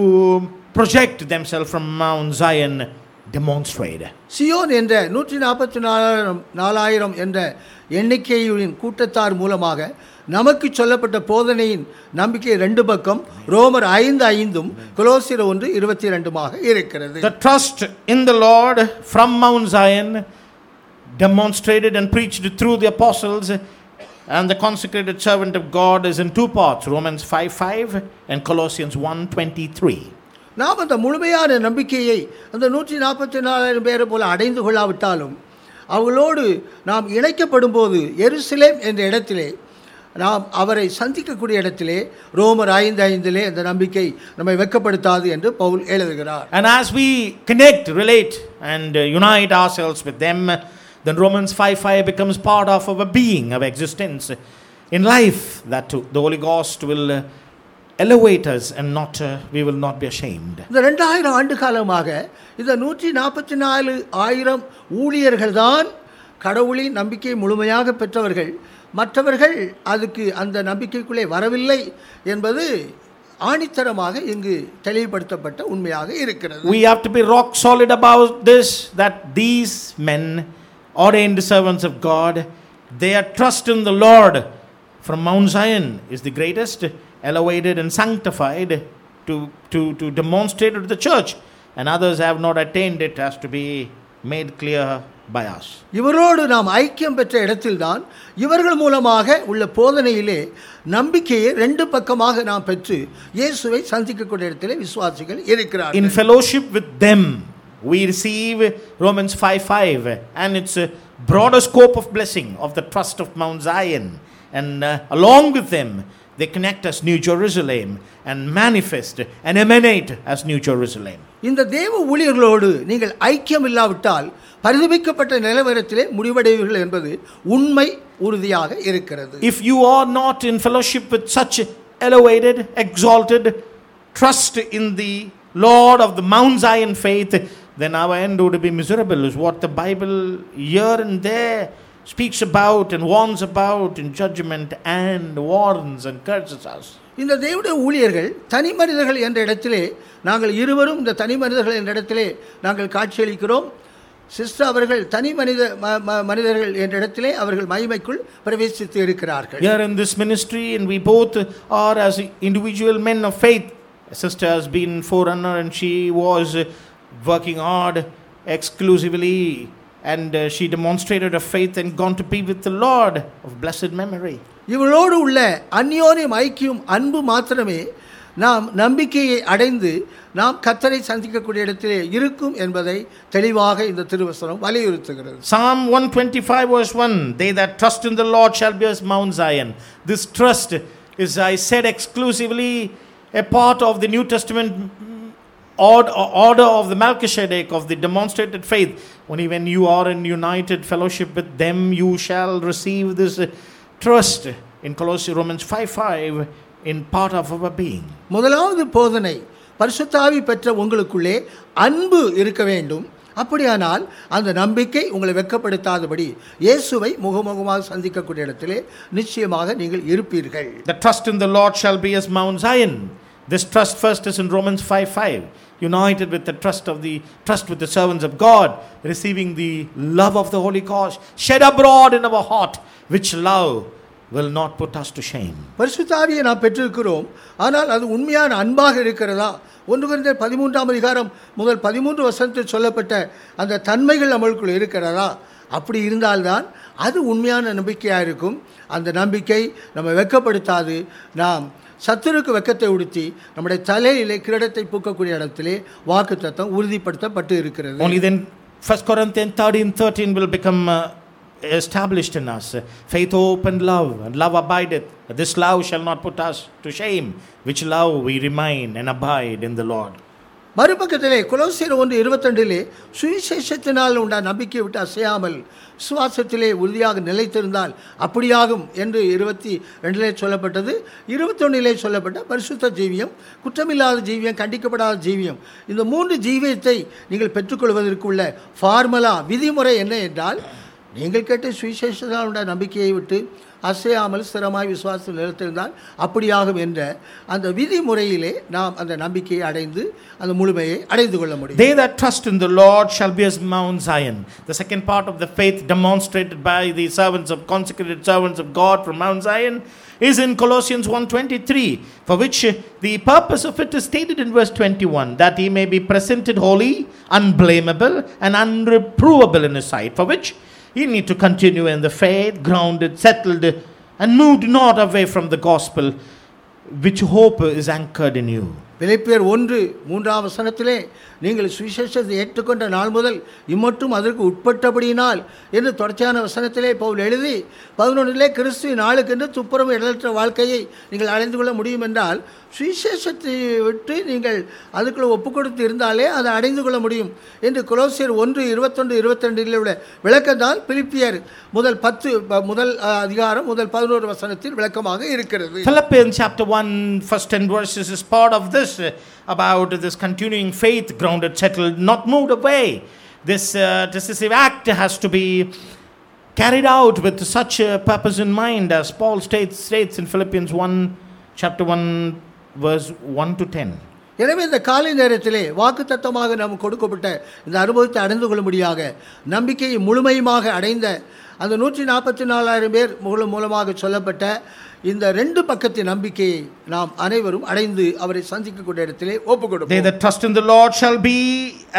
project themselves from Mount Zion demonstrate. Zion என்ற நூற்றி நாற்பத்தி நாலாயிரம் நாலாயிரம் என்ற எண்ணிக்கையின் கூட்டத்தார் மூலமாக நமக்கு சொல்லப்பட்ட போதனையின் நம்பிக்கை ரெண்டு பக்கம் ரோமர் ஐந்து ஐந்தும் கொலோசியர் ஒன்று இருபத்தி ரெண்டுமாக இருக்கிறது The trust in the Lord from Mount Zion, demonstrated and preached through the apostles and the consecrated servant of God, is in two parts Romans 5 5 and Colossians 1 23. நாம் அந்த முழுமையான நம்பிக்கையை அந்த நூற்றி நாற்பத்தி நாலாயிரம் பேரை போல் அடைந்து கொள்ளாவிட்டாலும் அவர்களோடு நாம் இணைக்கப்படும் போது எருசலேம் என்ற இடத்திலே நாம் அவரை சந்திக்கக்கூடிய இடத்திலே ரோமர் ஐந்து ஐந்திலே அந்த நம்பிக்கை நம்மை வெட்கப்படுத்தாது என்று பவுல் எழுதுகிறார் And as we connect, relate, and unite unite ourselves with them, then Romans 5 5 becomes part of our being, our existence in life. That too, the Holy Ghost will uh, elevate us and not, uh, we will not be ashamed. இந்த ரெண்டாயிரம் ஆண்டு காலமாக இந்த நூற்றி நாற்பத்தி நாலு ஆயிரம் ஊழியர்கள் தான் கடவுளின் நம்பிக்கையை முழுமையாக பெற்றவர்கள் மற்றவர்கள் அதுக்கு அந்த நம்பிக்கைக்குள்ளே வரவில்லை என்பது ஆணித்தரமாக இங்கு தெளிவுபடுத்தப்பட்ட உண்மையாக இருக்கிறது We have to be rock solid about this that these men, ordained servants of God, their trust in the Lord from Mount Zion is the greatest, elevated and sanctified to, to, to demonstrate it to the church, and others have not attained it has to be made clear by us. இவரோடு நாம் ஐக்கியம் பெற்ற இடத்தில்தான் இவர்கள் மூலமாக உள்ள போதனையிலே நம்பிக்கையை ரெண்டு பக்கமாக நாம் பெற்று இயேசுவை சந்திக்கக்கூடிய இடத்திலே விசுவாசிகள் இருக்கிறார்கள் In fellowship with them, we receive Romans 5 5 and its a broader scope of blessing of the trust of Mount Zion. And uh, along with them, they connect as New Jerusalem and manifest and emanate as New Jerusalem. இந்த தேவ ஊழியர்களோடு நீங்கள் ஐக்கியம் இல்லாவிட்டால் பரிதபிக்கப்பட்ட நிலவரத்திலே முடிவடைவீர்கள் என்பது உண்மை உறுதியாக இருக்கிறது If you are not in fellowship with such elevated, exalted trust in the Lord of the Mount Zion faith, then our end would be miserable, is what the Bible here and there speaks about and warns about in judgment and warns and curses us. இந்த தேவனுடைய ஊழியர்கள் தனி மனிதர்கள் என்ற இடத்திலே நாங்கள் இருவரும் இந்த தனி மனிதர்கள் என்ற இடத்திலே நாங்கள் காட்சியளிக்கிறோம் சிஸ்டர் அவர்கள் தனி மனித ம- ம- மனிதர்கள் என்ற இடத்திலே அவர்கள் மகிமைக்குள் பிரவேசித்து இருக்கிறார்கள் Here in this ministry, and we both are as individual men of faith. Sister has been forerunner, and she was uh, working hard exclusively, and uh, she demonstrated her faith and gone to be with the Lord of blessed memory. இவளோடு உள்ள அந்யோன்யம் ஐக்கியம் அன்பு மாத்திரமே நாம் நம்பிக்கையை அடைந்து நாம் கத்தரை சந்திக்கக்கூடிய இடத்திலே இருக்கும் என்பதை தெளிவாக இந்த திருவசனம் வலியுறுத்துகிறது Psalm 125, verse 1 They that trust in the Lord shall be as Mount Zion. This trust is, I said, exclusively a part of the New Testament order, order of the Melchizedek, of the demonstrated faith. Only when you are in united fellowship with them, you shall receive this uh, trust in Colossians Romans 5 5 in part of our being. முதலாவது போதனை பரிசுத்தாவி பெற்ற உங்களுக்குள்ளே அன்பு இருக்க வேண்டும் அப்படியானால் அந்த நம்பிக்கை உங்களை வெட்கப்படுத்தாதபடி இயேசுவை முகமுகமாக சந்திக்கக்கூடிய இடத்திலே நிச்சயமாக நீங்கள் இருப்பீர்கள் The trust in the Lord shall be as Mount Zion. This trust first is in Romans 5 5. United with the trust of the trust with the servants of God, receiving the love of the Holy Ghost, shed abroad in our heart, which love will not put us to shame. பரிசுத்தாவியை நாம் பெற்றிருக்கிறோம் ஆனால் அது உண்மையான அன்பாக இருக்கிறதா ஒன்று குறைந்த பதிமூன்றாம் அதிகாரம் முதல் பதிமூன்று வசனத்தில் சொல்லப்பட்ட அந்த தன்மைகள் நம்மளுக்குள் இருக்கிறதா அப்படி இருந்தால்தான் அது உண்மையான நம்பிக்கையாக இருக்கும் அந்த நம்பிக்கை நம்ம வெக்கப்படுத்தாது நாம் சத்துருக்கு வெக்கத்தை உடுத்தி நம்முடைய தலையிலே கிரீடத்தை பூக்கக்கூடிய இடத்திலே வாக்கு தத்தம் உறுதிப்படுத்தப்பட்டு இருக்கிறது Only then 1 Corinthians 13 13 will become uh, established in us. Faith, hope, and love, and love abideth. This love shall not put us to shame, which love we remain and abide in the Lord. மறுபக்கத்திலே குலோசியர் ஒன்று இருபத்தெண்டிலே சுவிசேஷத்தினால் உண்டான நம்பிக்கை விட்டு அசையாமல் சுவாசத்திலே உறுதியாக நிலைத்திருந்தால் அப்படியாகும் என்று இருபத்தி ரெண்டிலே சொல்லப்பட்டது. இருபத்தொன்னிலே சொல்லப்பட்ட பரிசுத்த ஜீவியம் குற்றமில்லாத ஜீவியம் கண்டிக்கப்படாத ஜீவியம். இந்த மூன்று ஜீவியத்தை நீங்கள் பெற்றுக்கொள்வதற்குள்ள ஃபார்முலா விதிமுறை என்ன என்றால் நீங்கள் கேட்ட சுவிசேஷத்தினால் உண்டான நம்பிக்கையை விட்டு அசையாமல் ஸ்திரமாய் விசுவாசத்தில் நிலைத்திருந்தால் அப்படியாகும் என்ற அந்த விதிமுறையிலே நாம் அந்த நம்பிக்கையை அடைந்து அந்த முழுமையை அடைந்து கொள்ள முடியும் They that trust in the Lord shall be as Mount Zion. The second part of the faith demonstrated by the servants of consecrated servants of God from Mount Zion is in Colossians 1:23, for which the purpose of it is stated in verse 21, that he may be presented holy, unblameable, and unreprovable in his sight, for which ye need to continue in the faith, grounded, settled, and moved not away from the gospel, which hope is anchored in you. பிலிப்பியர் ஒன்று மூன்றாம் வசனத்திலே நீங்கள் சுவிசேஷத்தை ஏற்றுக்கொண்ட நாள் முதல் இம்மட்டும் அதற்கு உட்பட்டபடியினால் என்று தொடர்ச்சியான வசனத்திலே பவுல் எழுதி பதினொன்றிலே கிறிஸ்துவ நாளுக்கென்று துப்புரவு இடலற்ற வாழ்க்கையை நீங்கள் அடைந்து கொள்ள முடியும் என்றால் சுவிசேஷத்தை விட்டு நீங்கள் அதுக்குள்ளே ஒப்பு கொடுத்து இருந்தாலே அதை அடைந்து கொள்ள முடியும் என்று குலோசியர் ஒன்று இருபத்தொன்று இருபத்திரெண்டில் உள்ள விளக்கம்தான் பிலிப்பியர் முதல் பத்து ப- முதல் அதிகாரம் முதல் பதினோரு வசனத்தில் விளக்கமாக இருக்கிறது. Philippians chapter 1, first 10 verses is part of this. uh, about this continuing faith, grounded, settled, not moved away. This uh, decisive act has to be carried out with such a purpose in mind, as Paul states, states in Philippians 1, chapter 1, verse 1 to 10. எனவே இந்த காலை நேரத்திலே வாக்குத்தத்தமாக நாம் கொடுக்கப்பட்ட இந்த அனுபவத்தை அடைந்து கொள்ளும்படியாக நம்பிக்கையை முழுமையுமாக அடைந்த அந்த நூற்றி நாற்பத்தி நாலாயிரம் பேர் மூலம் மூலமாக சொல்லப்பட்ட இந்த ரெண்டு பக்கத்து நம்பிக்கையை நாம் அனைவரும் அடைந்து அவரை சந்திக்கக்கூடிய இடத்திலே ஒப்பு They கொடுப்போம் that trust in the Lord shall be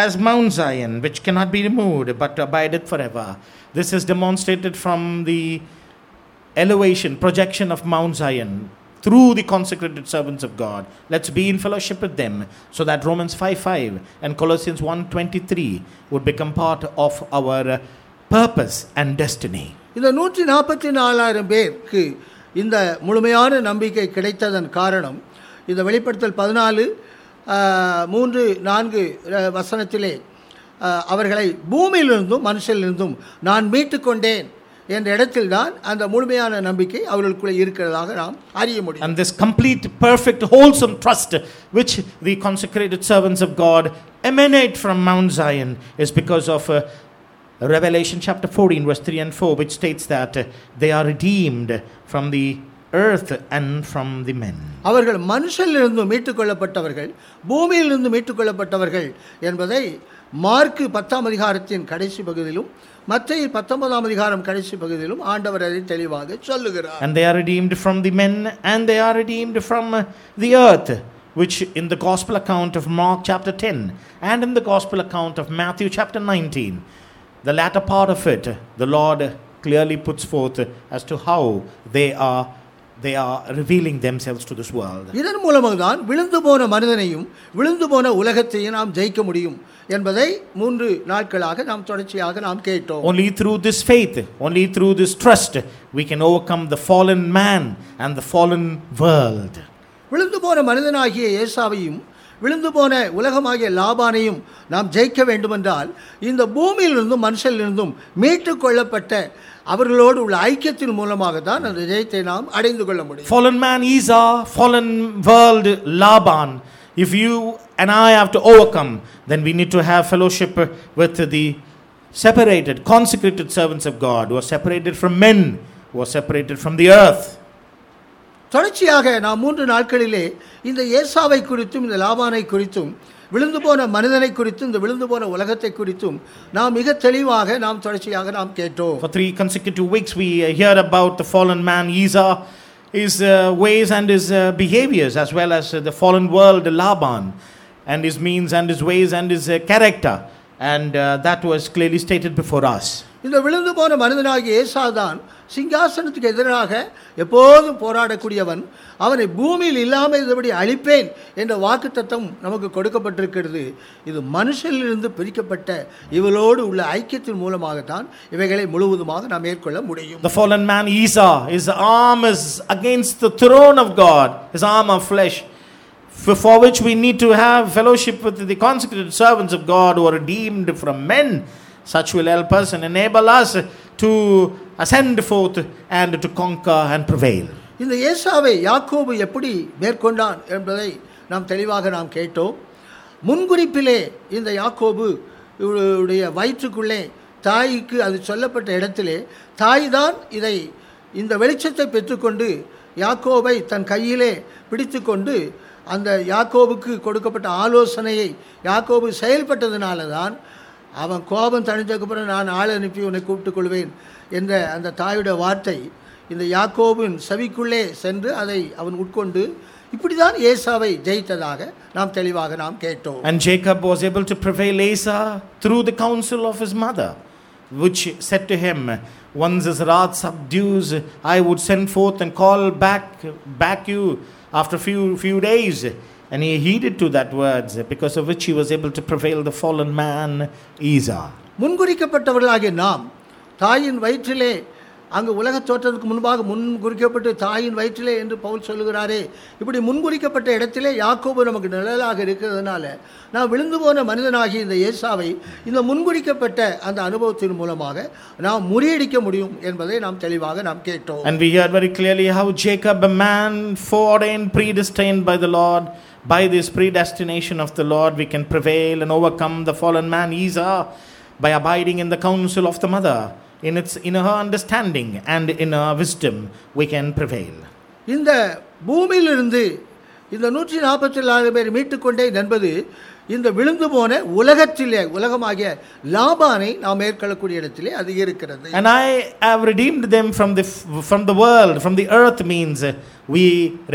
as Mount Zion, which cannot be removed, but abideth forever. This is demonstrated from the elevation, projection of Mount Zion through the consecrated servants of God. Let's be in fellowship with them so that Romans 5 5 and Colossians 1 23 would become part of our uh, purpose and destiny. இந்த நூற்றி நாற்பத்தி நாலாயிரம் பேருக்கு இந்த முழுமையான நம்பிக்கை கிடைத்ததன் காரணம் இந்த வெளிப்படுத்தல் பதினாலு மூன்று நான்கு அஹ், வசனத்திலே அஹ், அவர்களை பூமியிலிருந்தும் மனுஷனிலிருந்தும் நான் மீட்டு கொண்டேன் என்ற இடத்தில்தான் அந்த முழுமையான நம்பிக்கை அவர்களுக்குள்ளே இருக்கிறதாக நாம் அறிய முடியும் And this complete, perfect, wholesome trust which the consecrated servants of God emanate from Mount Zion is because of uh, Revelation chapter 14, verse 3 and 4, which states that uh, they are redeemed from the earth and from the men. அவர்கள் மனுஷனிலிருந்து மீட்டுக்கொள்ளப்பட்டவர்கள் பூமியிலிருந்து மீட்டுக்கொள்ளப்பட்டவர்கள் என்பதை mark பத்தாம் அதிகாரத்தின் கடைசி பகுதியிலும் மத்திய பத்தொன்பதாம் அதிகாரம் கடைசி பகுதியிலும் ஆண்டவர் அதை தெளிவாக சொல்லுகிறார் And they are redeemed from the men and they are redeemed from uh, the earth, which in the gospel account of Mark chapter 10 and in the gospel account of Matthew chapter 19, the latter part of it, the Lord clearly puts forth as to how they are they are revealing themselves to this world. இதன் மூலமாக தான் விழுந்து போன மனிதனையும் விழுந்து போன உலகத்தையும் நாம் ஜெயிக்க முடியும் என்பதை மூன்று நாட்களாக நாம் தொடர்ச்சியாக நாம் கேட்டோம் Only through this faith, only through this trust, we can overcome the fallen man and the fallen world. விழுந்து போன மனிதனாகிய ஏசாவையும் விழுந்து போன உலகமாகிய லாபானையும் நாம் ஜெயிக்க வேண்டுமென்றால் இந்த பூமியிலிருந்தும் மனுஷனிலிருந்தும் மீட்டு கொள்ளப்பட்ட அவர்களோடு உள்ள ஐக்கியத்தின் மூலமாக தான் அந்த ஜெயத்தை நாம் அடைந்து கொள்ள முடியும் Fallen man Esau, fallen world Laban. If you and I have to overcome, then we need to have fellowship with the separated, consecrated servants of God who are separated from men, who are separated from the earth. தொடர்ச்சியாக நாம் மூன்று நாட்களிலே இந்த ஏசாவை குறித்தும் இந்த லாபானை குறித்தும் விழுந்து போன மனிதனை குறித்தும் இந்த விழுந்து போன உலகத்தை குறித்தும் நாம் மிக தெளிவாக நாம் தொடர்ச்சியாக நாம் கேட்டோம் For three consecutive weeks, we uh, hear about the fallen man Esau, his uh, ways and his uh, behaviors, as well as uh, the fallen world Laban, and his means and his ways and his uh, character. And uh, that was clearly stated before us. இந்த விழுந்து போன மனிதனாகிய ஏசாதான் சிங்காசனத்துக்கு எதிராக எப்போதும் போராடக்கூடியவன் அவனை பூமியில் இல்லாமல் இருந்தபடி அழிப்பேன் என்ற வாக்குத்தத்தம் நமக்கு கொடுக்கப்பட்டிருக்கிறது இது மனுஷனிலிருந்து பிரிக்கப்பட்ட இவளோடு உள்ள ஐக்கியத்தின் மூலமாகத்தான் இவைகளை முழுவதுமாக நாம் மேற்கொள்ள முடியும் The fallen man Esau, his arm is against the throne of God, his arm of flesh, for, for which we need to have fellowship with the consecrated servants of God who are redeemed from men. Such will help us and enable us to ascend forth and to conquer and prevail. இந்த ஏசாவை யாக்கோபு எப்படி மேற்கொண்டான் என்பதை நாம் தெளிவாக நாம் கேட்டோம் முன்குறிப்பிலே இந்த யாக்கோபு இவருடைய வயிற்றுக்குள்ளே தாய்க்கு அது சொல்லப்பட்ட இடத்திலே தாய் தான் இதை இந்த வெளிச்சத்தை பெற்றுக்கொண்டு யாக்கோபை தன் கையிலே பிடித்துக்கொண்டு அந்த யாக்கோபுக்கு கொடுக்கப்பட்ட ஆலோசனையை யாக்கோபு செயல்பட்டதுனால தான் அவன் கோபம் தணிஞ்சதுக்கப்புறம் நான் ஆள் அனுப்பி உன்னை கூப்பிட்டுக் கொள்வேன் என்ற அந்த தாயுடைய வார்த்தை இந்த யாக்கோபின் செவிக்குள்ளே சென்று அதை அவன் உட்கொண்டு இப்படிதான் ஏசாவை ஜெயித்ததாக நாம் தெளிவாக நாம் கேட்டோம் And Jacob was able to prevail Esau through the counsel of his mother, which said to him, Once his wrath subdues, I would send forth and call back, back you after few, few days. And he heeded to that words, because of which he was able to prevail the fallen man Esau. முன்குறிக்கப்பட்டவர்களாகிய நாம் தாயின் வயிற்றிலே அங்கு உலகத் தோற்றத்துக்கு முன்பாக முன் குறிக்கப்பட்டு தாயின் வயிற்றிலே என்று பவுல் சொல்லுகிறாரே இப்படி முன்குறிக்கப்பட்ட இடத்திலே யாக்கோபு நமக்கு நிழலாக இருக்கிறதுனால நான் விழுந்து போன மனிதனாகி இந்த ஏசாவை இந்த முன்குறிக்கப்பட்ட அந்த அனுபவத்தின் மூலமாக நாம் முறியடிக்க முடியும் என்பதை நாம் தெளிவாக நாம் கேட்டோம் And we heard very clearly how Jacob, a man foreordained, predestined by the Lord, by this predestination of the Lord, we can prevail and overcome the fallen man Esau by abiding in the counsel of the mother. In, its, in her understanding and in her wisdom, we can prevail. இந்த பூமியிலிருந்து இந்த நூற்றி நாற்பத்தி நாலு பேர் மீட்டுக்கொண்டேன் என்பது இந்த விழுந்து போன உலகத்திலே உலகமாகிய லாபானை நாம் மேற்கொள்ளக்கூடிய இடத்திலே அது இருக்கிறது. And I have redeemed them from the, from the world, from the earth means uh, we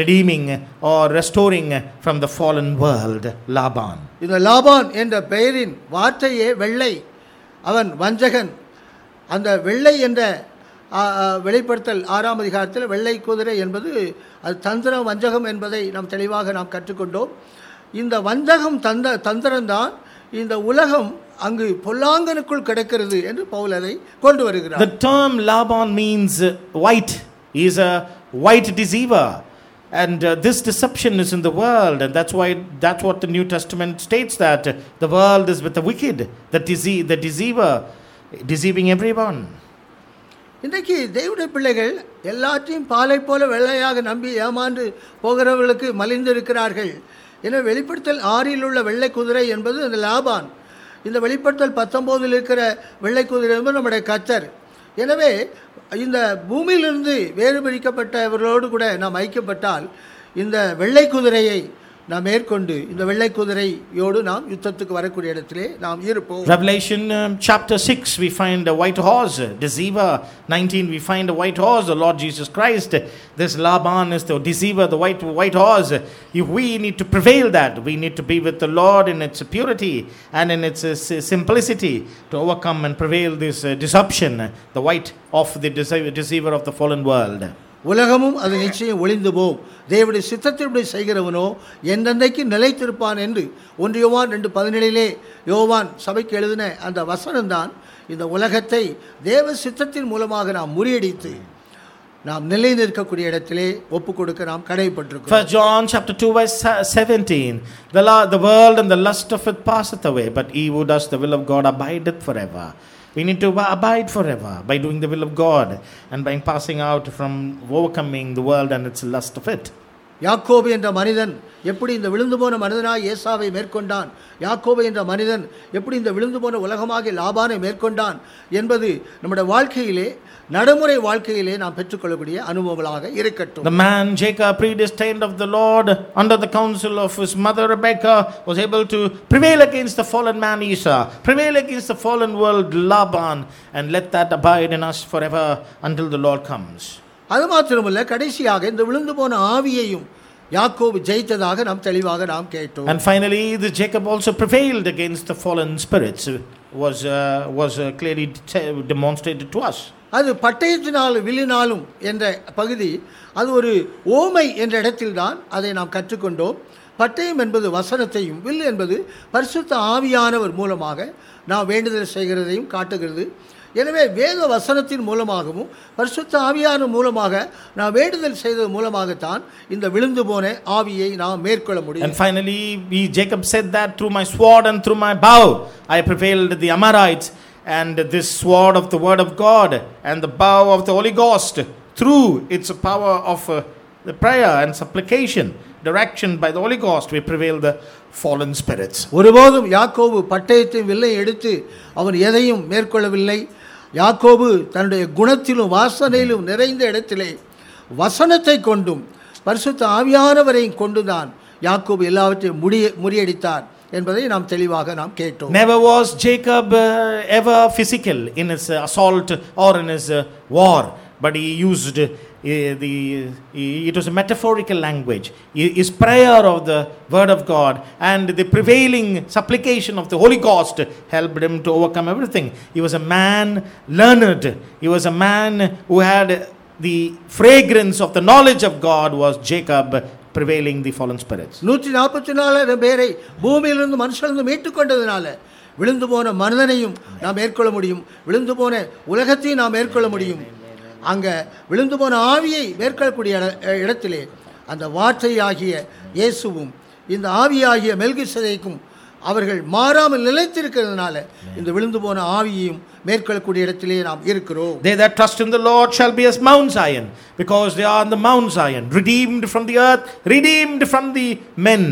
redeeming or restoring from the fallen world, Laban. இந்த லாபான் என்ற பெயரின் வார்த்தையே வெள்ளை. அவன் வஞ்சகன். அந்த வெள்ளை என்ற வெளிப்படுத்தல் ஆறாம் அதிகாரத்தில் வெள்ளை குதிரை என்பது அது தந்திரம் வஞ்சகம் என்பதை நாம் தெளிவாக நாம் கற்றுக்கொண்டோம். இந்த வஞ்சகம் தந்த தந்திரம்தான் இந்த உலகம் அங்கு பொல்லாங்கனுக்குள் கிடக்கிறது என்று பவுல் அதை கொண்டு வருகிறார் The term Laban means uh, white. He is a white deceiver. And uh, this deception is in the world, and that's why that's what the New Testament states that uh, the world is with the wicked, the, dece- the deceiver, deceiving everyone. இன்றைக்கு தேவனுடைய பிள்ளைகள் எல்லாத்தையும் பாலை போல வெள்ளையாக நம்பி ஏமாந்து போகிறவர்களுக்கு மலிந்திருக்கிறார்கள் எனவே வெளிப்படுத்தல் ஆறில் உள்ள வெள்ளை குதிரை என்பது அந்த லாபான். இந்த வெளிப்படுத்தல் பத்தொம்போதில் இருக்கிற வெள்ளை குதிரை என்பது நம்முடைய கத்தர். எனவே இந்த பூமியிலிருந்து வேறுபிடிக்கப்பட்டவர்களோடு கூட நாம் ஐக்கியப்பட்டால் இந்த வெள்ளை குதிரையை நாம் மேற்கொண்டு இந்த வெள்ளை குதிரையோடு நாம் யுத்தத்துக்கு வரக்கூடிய இடத்திலே நாம் இருப்போம் Revelation um, chapter 6, we find a white horse, deceiver. 19, we find a white horse, the Lord Jesus Christ. This Laban is the deceiver, the white, white horse. If we need to prevail that, we need to be with the Lord in its purity and in its uh, si- simplicity to overcome and prevail this uh, deception, the white of the deceiver, deceiver of the fallen world. உலகமும் அது நிச்சயம் ஒளிந்து போகும் தேவனுடைய சித்தத்தின்படி செய்கிறவனோ எந்தெந்தைக்கு நிலைத்திருப்பான் என்று ஒன்று யோவான் ரெண்டு பதினேழிலே யோவான் சபைக்கு எழுதின அந்த வசனம்தான் இந்த உலகத்தை தேவ சித்தத்தின் மூலமாக நாம் முறியடித்து நாம் நிலை நிற்கக்கூடிய இடத்திலே ஒப்பு கொடுக்க நாம் கடைப்பட்டிருக்கிறோம். First John chapter 2 verse 17 the, la- the world and the lust of it passeth away but he who does the will of God abideth forever. We need to abide forever by doing the will of God and by passing out from overcoming the world and its lust of it யாக்கோபு என்ற மனிதன் எப்படி இந்த விழுந்து போன மனிதனாய் ஏசாவை மேற்கொண்டான் யாக்கோபு என்ற மனிதன் எப்படி இந்த விழுந்து போன உலகமாகிய லாபானை மேற்கொண்டான் என்பது நம்முடைய வாழ்க்கையிலே நடைமுறை வாழ்க்கையிலே நாம் பெற்றுக்கொள்ளக்கூடிய அனுபவங்களாக இருக்கட்டும் the man Jacob predestined of the Lord under the counsel of his mother Rebekah was able to prevail against the fallen man Esau prevail against the fallen world Laban and let that abide in us forever until the Lord comes அது மாத்திரமல்ல கடைசியாக இந்த விழுந்து போன ஆவியையும் யாக்கோபு ஜெயித்ததாக நாம் தெளிவாக நாம் கேட்டோம். And finally, the Jacob also prevailed against the fallen spirits, was, uh, was uh, clearly te- demonstrated to us. அது பட்டயத்தினாலும் வில்லினாலும் என்ற பகுதி அது ஒரு ஓமை என்ற இடத்தில்தான் அதை நாம் கற்றுக்கொண்டோம். பட்டயம் என்பது வசனத்தையும் வில் என்பது பரிசுத்த ஆவியானவர் மூலமாக நாம் வேண்டுதல் செய்கிறதையும் காட்டுகிறது. எனவே வேத வசனத்தின் மூலமாகவும் பரிசுத்த ஆவியான மூலமாக நாம் வேண்டுதல் செய்தது மூலமாகத்தான் இந்த விழுந்து போன ஆவியை நாம் மேற்கொள்ள முடியும் And finally, we, Jacob said that through my sword and through my bow I prevailed the Amorites, and this sword of the word of God and the bow of the Holy Ghost, through its power of uh, the prayer and supplication, direction by the Holy Ghost, we prevail the fallen spirits. ஒருபோதும் யாக்கோபு பட்டயத்தையும் வில்லை எடுத்து அவன் எதையும் மேற்கொள்ளவில்லை யாக்கோபு தன்னுடைய குணத்திலும் வாசனையிலும் நிறைந்த இடத்திலே வசனத்தை கொண்டும் பரிசுத்த ஆவியானவரையும் கொண்டுதான் யாக்கோபு எல்லாவற்றையும் முடிய முறியடித்தார் என்பதை நாம் தெளிவாக நாம் கேட்டோம். Never was Jacob uh, ever physical in his uh, assault or in his uh, war, but he used uh, the, he- it was a metaphorical language. Hi- His prayer of the word of God and the prevailing supplication of the Holy Ghost helped him to overcome everything. He was a man learned, he was a man who had the fragrance of the knowledge of God, was Jacob prevailing the fallen spirits. நூற்றி நாற்பத்தி நாலாயிரம் பேரை பூமியிலிருந்து மனுஷனிருந்து மீட்டுக் கொண்டதுனால விழுந்து போன மனிதனையும் நாம் மேற்கொள்ள முடியும் விழுந்து போன உலகத்தையும் நாம் மேற்கொள்ள முடியும் அங்கே விழுந்து போன ஆவியை மேற்கொள்ளக்கூடிய இடத்திலே அந்த வார்த்தையாகிய இயேசுவும் இந்த ஆவியாகிய மெல்கிசதைக்கும் அவர்கள் மாறாமல் நிலைத்திருக்கிறதுனால இந்த விழுந்து போன ஆவியையும் மேற்கொள்ளக்கூடிய இடத்திலே நாம் இருக்கிறோம் They that trust in the Lord shall be as Mount Zion, because they are on the Mount Zion, redeemed from the earth, redeemed from the men.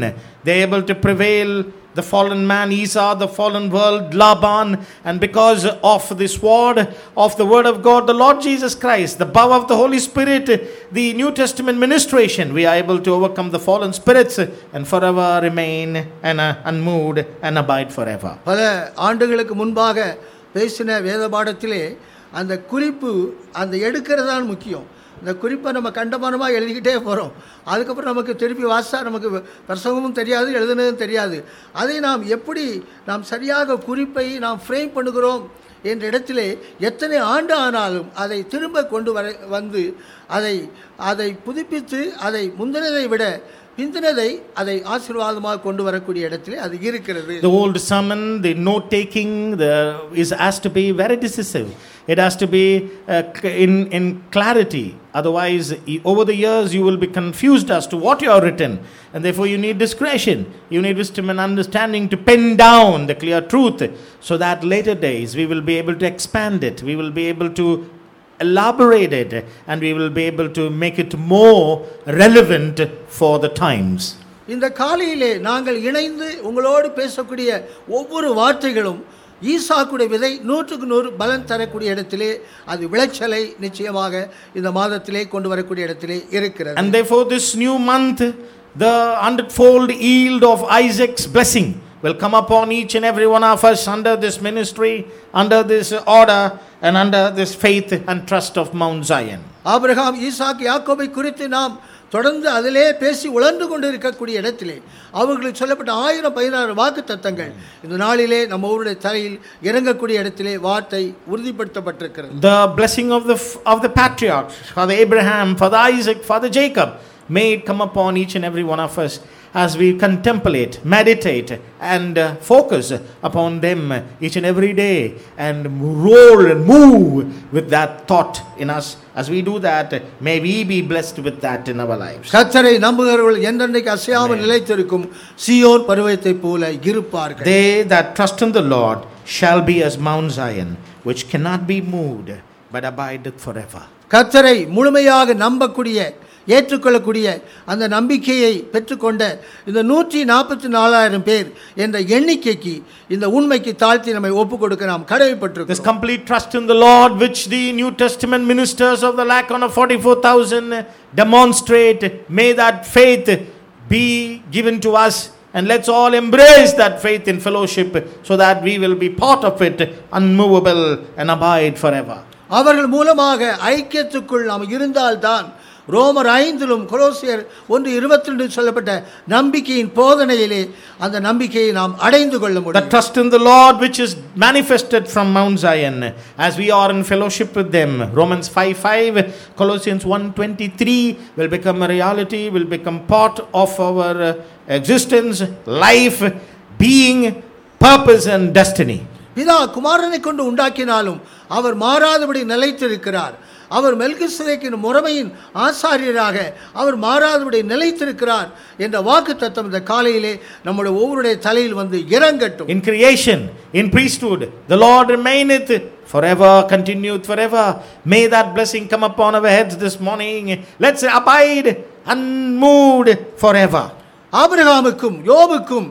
They able to prevail the fallen man Esau, the fallen world Laban, and because of the sword of the word of God, the Lord Jesus Christ, the power of the Holy Spirit, the New Testament ministration, we are able to overcome the fallen spirits and forever remain and uh, unmoved and abide forever. பல ஆண்டுகளுக்கு முன்பாக பேசின வேத பாடத்திலே அந்த குறிப்பு அந்த எடுக்கிறதான் முக்கியம் இந்த குறிப்பை நம்ம கண்டமானமாக எழுதிக்கிட்டே போகிறோம் அதுக்கப்புறம் நமக்கு திருப்பி வாசா நமக்கு பிரசங்கமும் தெரியாது எழுதுனதும் தெரியாது. அதை நாம் எப்படி நாம் சரியாக குறிப்பை நாம் ஃப்ரேம் பண்ணுகிறோம் என்ற இடத்திலே எத்தனை ஆண்டு ஆனாலும் அதை திரும்ப கொண்டு வர வந்து அதை அதை புதுப்பித்து அதை முந்தினதை விட பிந்தினதை அதை ஆசீர்வாதமாக கொண்டு வரக்கூடிய இடத்திலே அது இருக்கிறது. The old sermon, the note taking, the is has to be very decisive. It has to be uh, c- in in clarity. Otherwise, y- over the years, you will be confused as to what you have written, and therefore you need discretion. You need wisdom and understanding to pen down the clear truth, so that later days we will be able to expand it. We will be able to elaborate it, and we will be able to make it more relevant for the times. இந்த காலையிலே நாங்கள் இணைந்து உங்களோடு பேசக்கூடிய ஒவ்வொரு வார்த்தைகளும் ஈசாக்குடைய விதை நூற்றுக்கு நூறு பலன் தரக்கூடிய இடத்திலே அது விளைச்சலை நிச்சயமாக இந்த மாதத்திலே கொண்டு வரக்கூடிய இடத்திலே இருக்கிறது And therefore, this new month, the hundredfold yield of Isaac's blessing will come upon each and every one of us under this ministry, under this order, and under this faith and trust of Mount Zion. Abraham ஈசாக்கு யாக்கோபை குறித்து நாம் தொடர்ந்து அதிலே பேசி உழந்து கொண்டு இருக்கக்கூடிய இடத்திலே அவர்களுக்கு சொல்லப்பட்ட ஆயிரம் பதினாறு வாக்கு தத்தங்கள். இந்த நாளிலே நம்ம ஊருடைய தலையில் இறங்கக்கூடிய இடத்திலே வார்த்தை உறுதிப்படுத்தப்பட்டிருக்கிறது. The blessing of the, f- of the patriarchs, Father Abraham, Father Isaac, Father Jacob, may it come upon each and every one of us. as we contemplate, meditate, and uh, focus upon them each and every day and roll and move with that thought in us. As we do that, may we be blessed with that in our lives. கர்த்தரை நம்புகிறவர்கள் என்றென்றைக்கு அசையாமல் நிலைத்திருக்கும் Zion பருவத்தை போல இருப்பார்கள் They that trust in the Lord shall be as Mount Zion, which cannot be moved, but abideth forever. கர்த்தரை முழுமையாக நம்பக்கூடிய ஏற்றுக்கொள்ளக்கூடிய அந்த நம்பிக்கையை பெற்றுக்கொண்ட இந்த நூற்றி நாற்பத்தி நாலாயிரம் பேர் என்ற எண்ணிக்கைக்கு இந்த உண்மைக்கு தாழ்த்தி நம்மை ஒப்புக் கொடுக்க நாம் This கடமைப்பட்டிருக்கிறோம் complete trust in the Lord, which the New Testament ministers of the Lacan of 44,000 demonstrate, may that faith be given to us. And let's all embrace that faith in fellowship so that we will be part of it, unmovable and abide forever. அவர்கள் மூலமாக ஐக்கியத்துக்குள் நாம் இருந்தால்தான் ரோமர் ஐந்திலும் கொலோசியர் ஒன்று இருபத்தி ரெண்டு சொல்லப்பட்ட நம்பிக்கையின் போதனையிலே அந்த நம்பிக்கையை நாம் அடைந்து கொள்ள The முடியும் trust in the Lord which is manifested from Mount Zion as we are in fellowship with them. Romans 5 5, Colossians 1 23 will become a reality, will become part of our uh, existence, life, being, purpose, and destiny. பிதா குமாரனை கொண்டு உண்டாக்கினாலும் அவர் மாறாதபடி நிலைத்திருக்கிறார் அவர் மெல்கிஸ்தேக்கின் முறைமையின் ஆசாரியராக அவர் மாறாதபடி நிலைத்திருக்கிறார் என்ற வாக்கு தத்தம் இந்த காலையிலே நம்முடைய ஒவ்வொருடைய தலையில் வந்து இறங்கட்டும் In creation, in priesthood, the Lord remaineth forever, continueth forever. May that blessing come upon our heads this morning. Let's abide unmoved forever. ஆபிரகாமுக்கும் யோபுக்கும்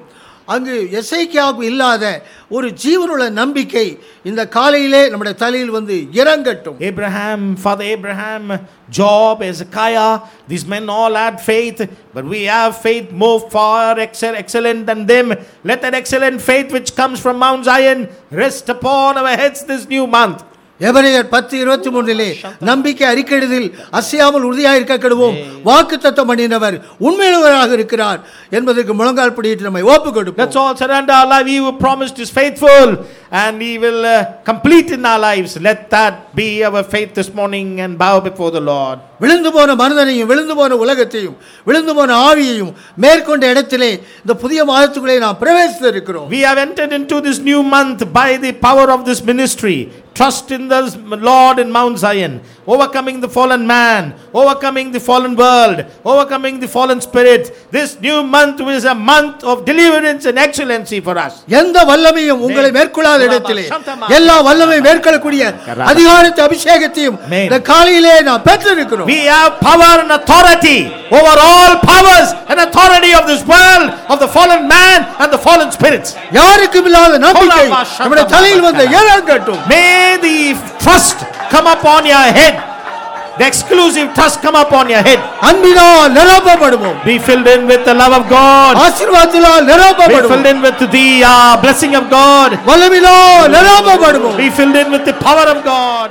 அங்கு எசைக்கியாவுக்கும் இல்லாத ஒரு ஜீவனுள்ள நம்பிக்கை இந்த காலையிலே நம்முடைய தலையில் வந்து இறங்கட்டும் Abraham, Father Abraham, Job, Hezekiah, these men all had faith, but we have faith more far excel, excellent than them. Let that excellent faith which comes from Mount Zion rest upon our heads this new month. எபிரேயர் பத்து இருபத்தி மூன்றிலே நம்பிக்கை அறிக்கையிடுதில் அசையாமல் உறுதியாக இருக்க கெடுவோம் வாக்கு தத்தம் பண்ணினவர் உண்மையுள்ளவராக இருக்கிறார் என்பதற்கு முழங்கால் படியிட்டு நம்மை ஒப்பு கொடுப்போம் Let's all surrender our life. He who promised is faithful and He will uh, complete in our lives. Let that be our faith this morning and bow before the Lord. விழுந்து போன மனிதனையும் விழுந்து போன உலகத்தையும் விழுந்து போன ஆவியையும் மேற்கொண்ட இடத்திலே இந்த புதிய மாதத்துக்குள்ளே நாம் பிரவேசித்து இருக்கிறோம் We have entered into this new month by the power of this ministry. Trust in the Lord in Mount Zion, overcoming the fallen man, overcoming the fallen world, overcoming the fallen spirit. This new month is a month of deliverance and excellency for us. எந்த வல்லமையும் உங்களை மேற்கொள்ளாத இடத்திலே எல்லா வல்லமையும் மேற்கொள்ளக்கூடிய அதிகாரத்தை அபிஷேகத்தையும் Amen. இந்த காலையிலே நாம் பெற்றிருக்கிறோம் We have power and authority over all powers and authority of this world, of the fallen man and the fallen spirits. யாருக்கும் இல்லாத நம்பிக்கை நம்முடைய தலையில் வந்து இறங்கட்டும் May the trust come upon your head. The exclusive trust come upon your head. அன்பினால் நிரப்பப்படுவோம் Be filled in with the love of God. ஆசீர்வாதத்தினால் Be நிரப்பப்படுவோம் filled in with the uh, blessing of God. வல்லமினால் நிரப்பப்படுவோம் Be filled in with the power of God.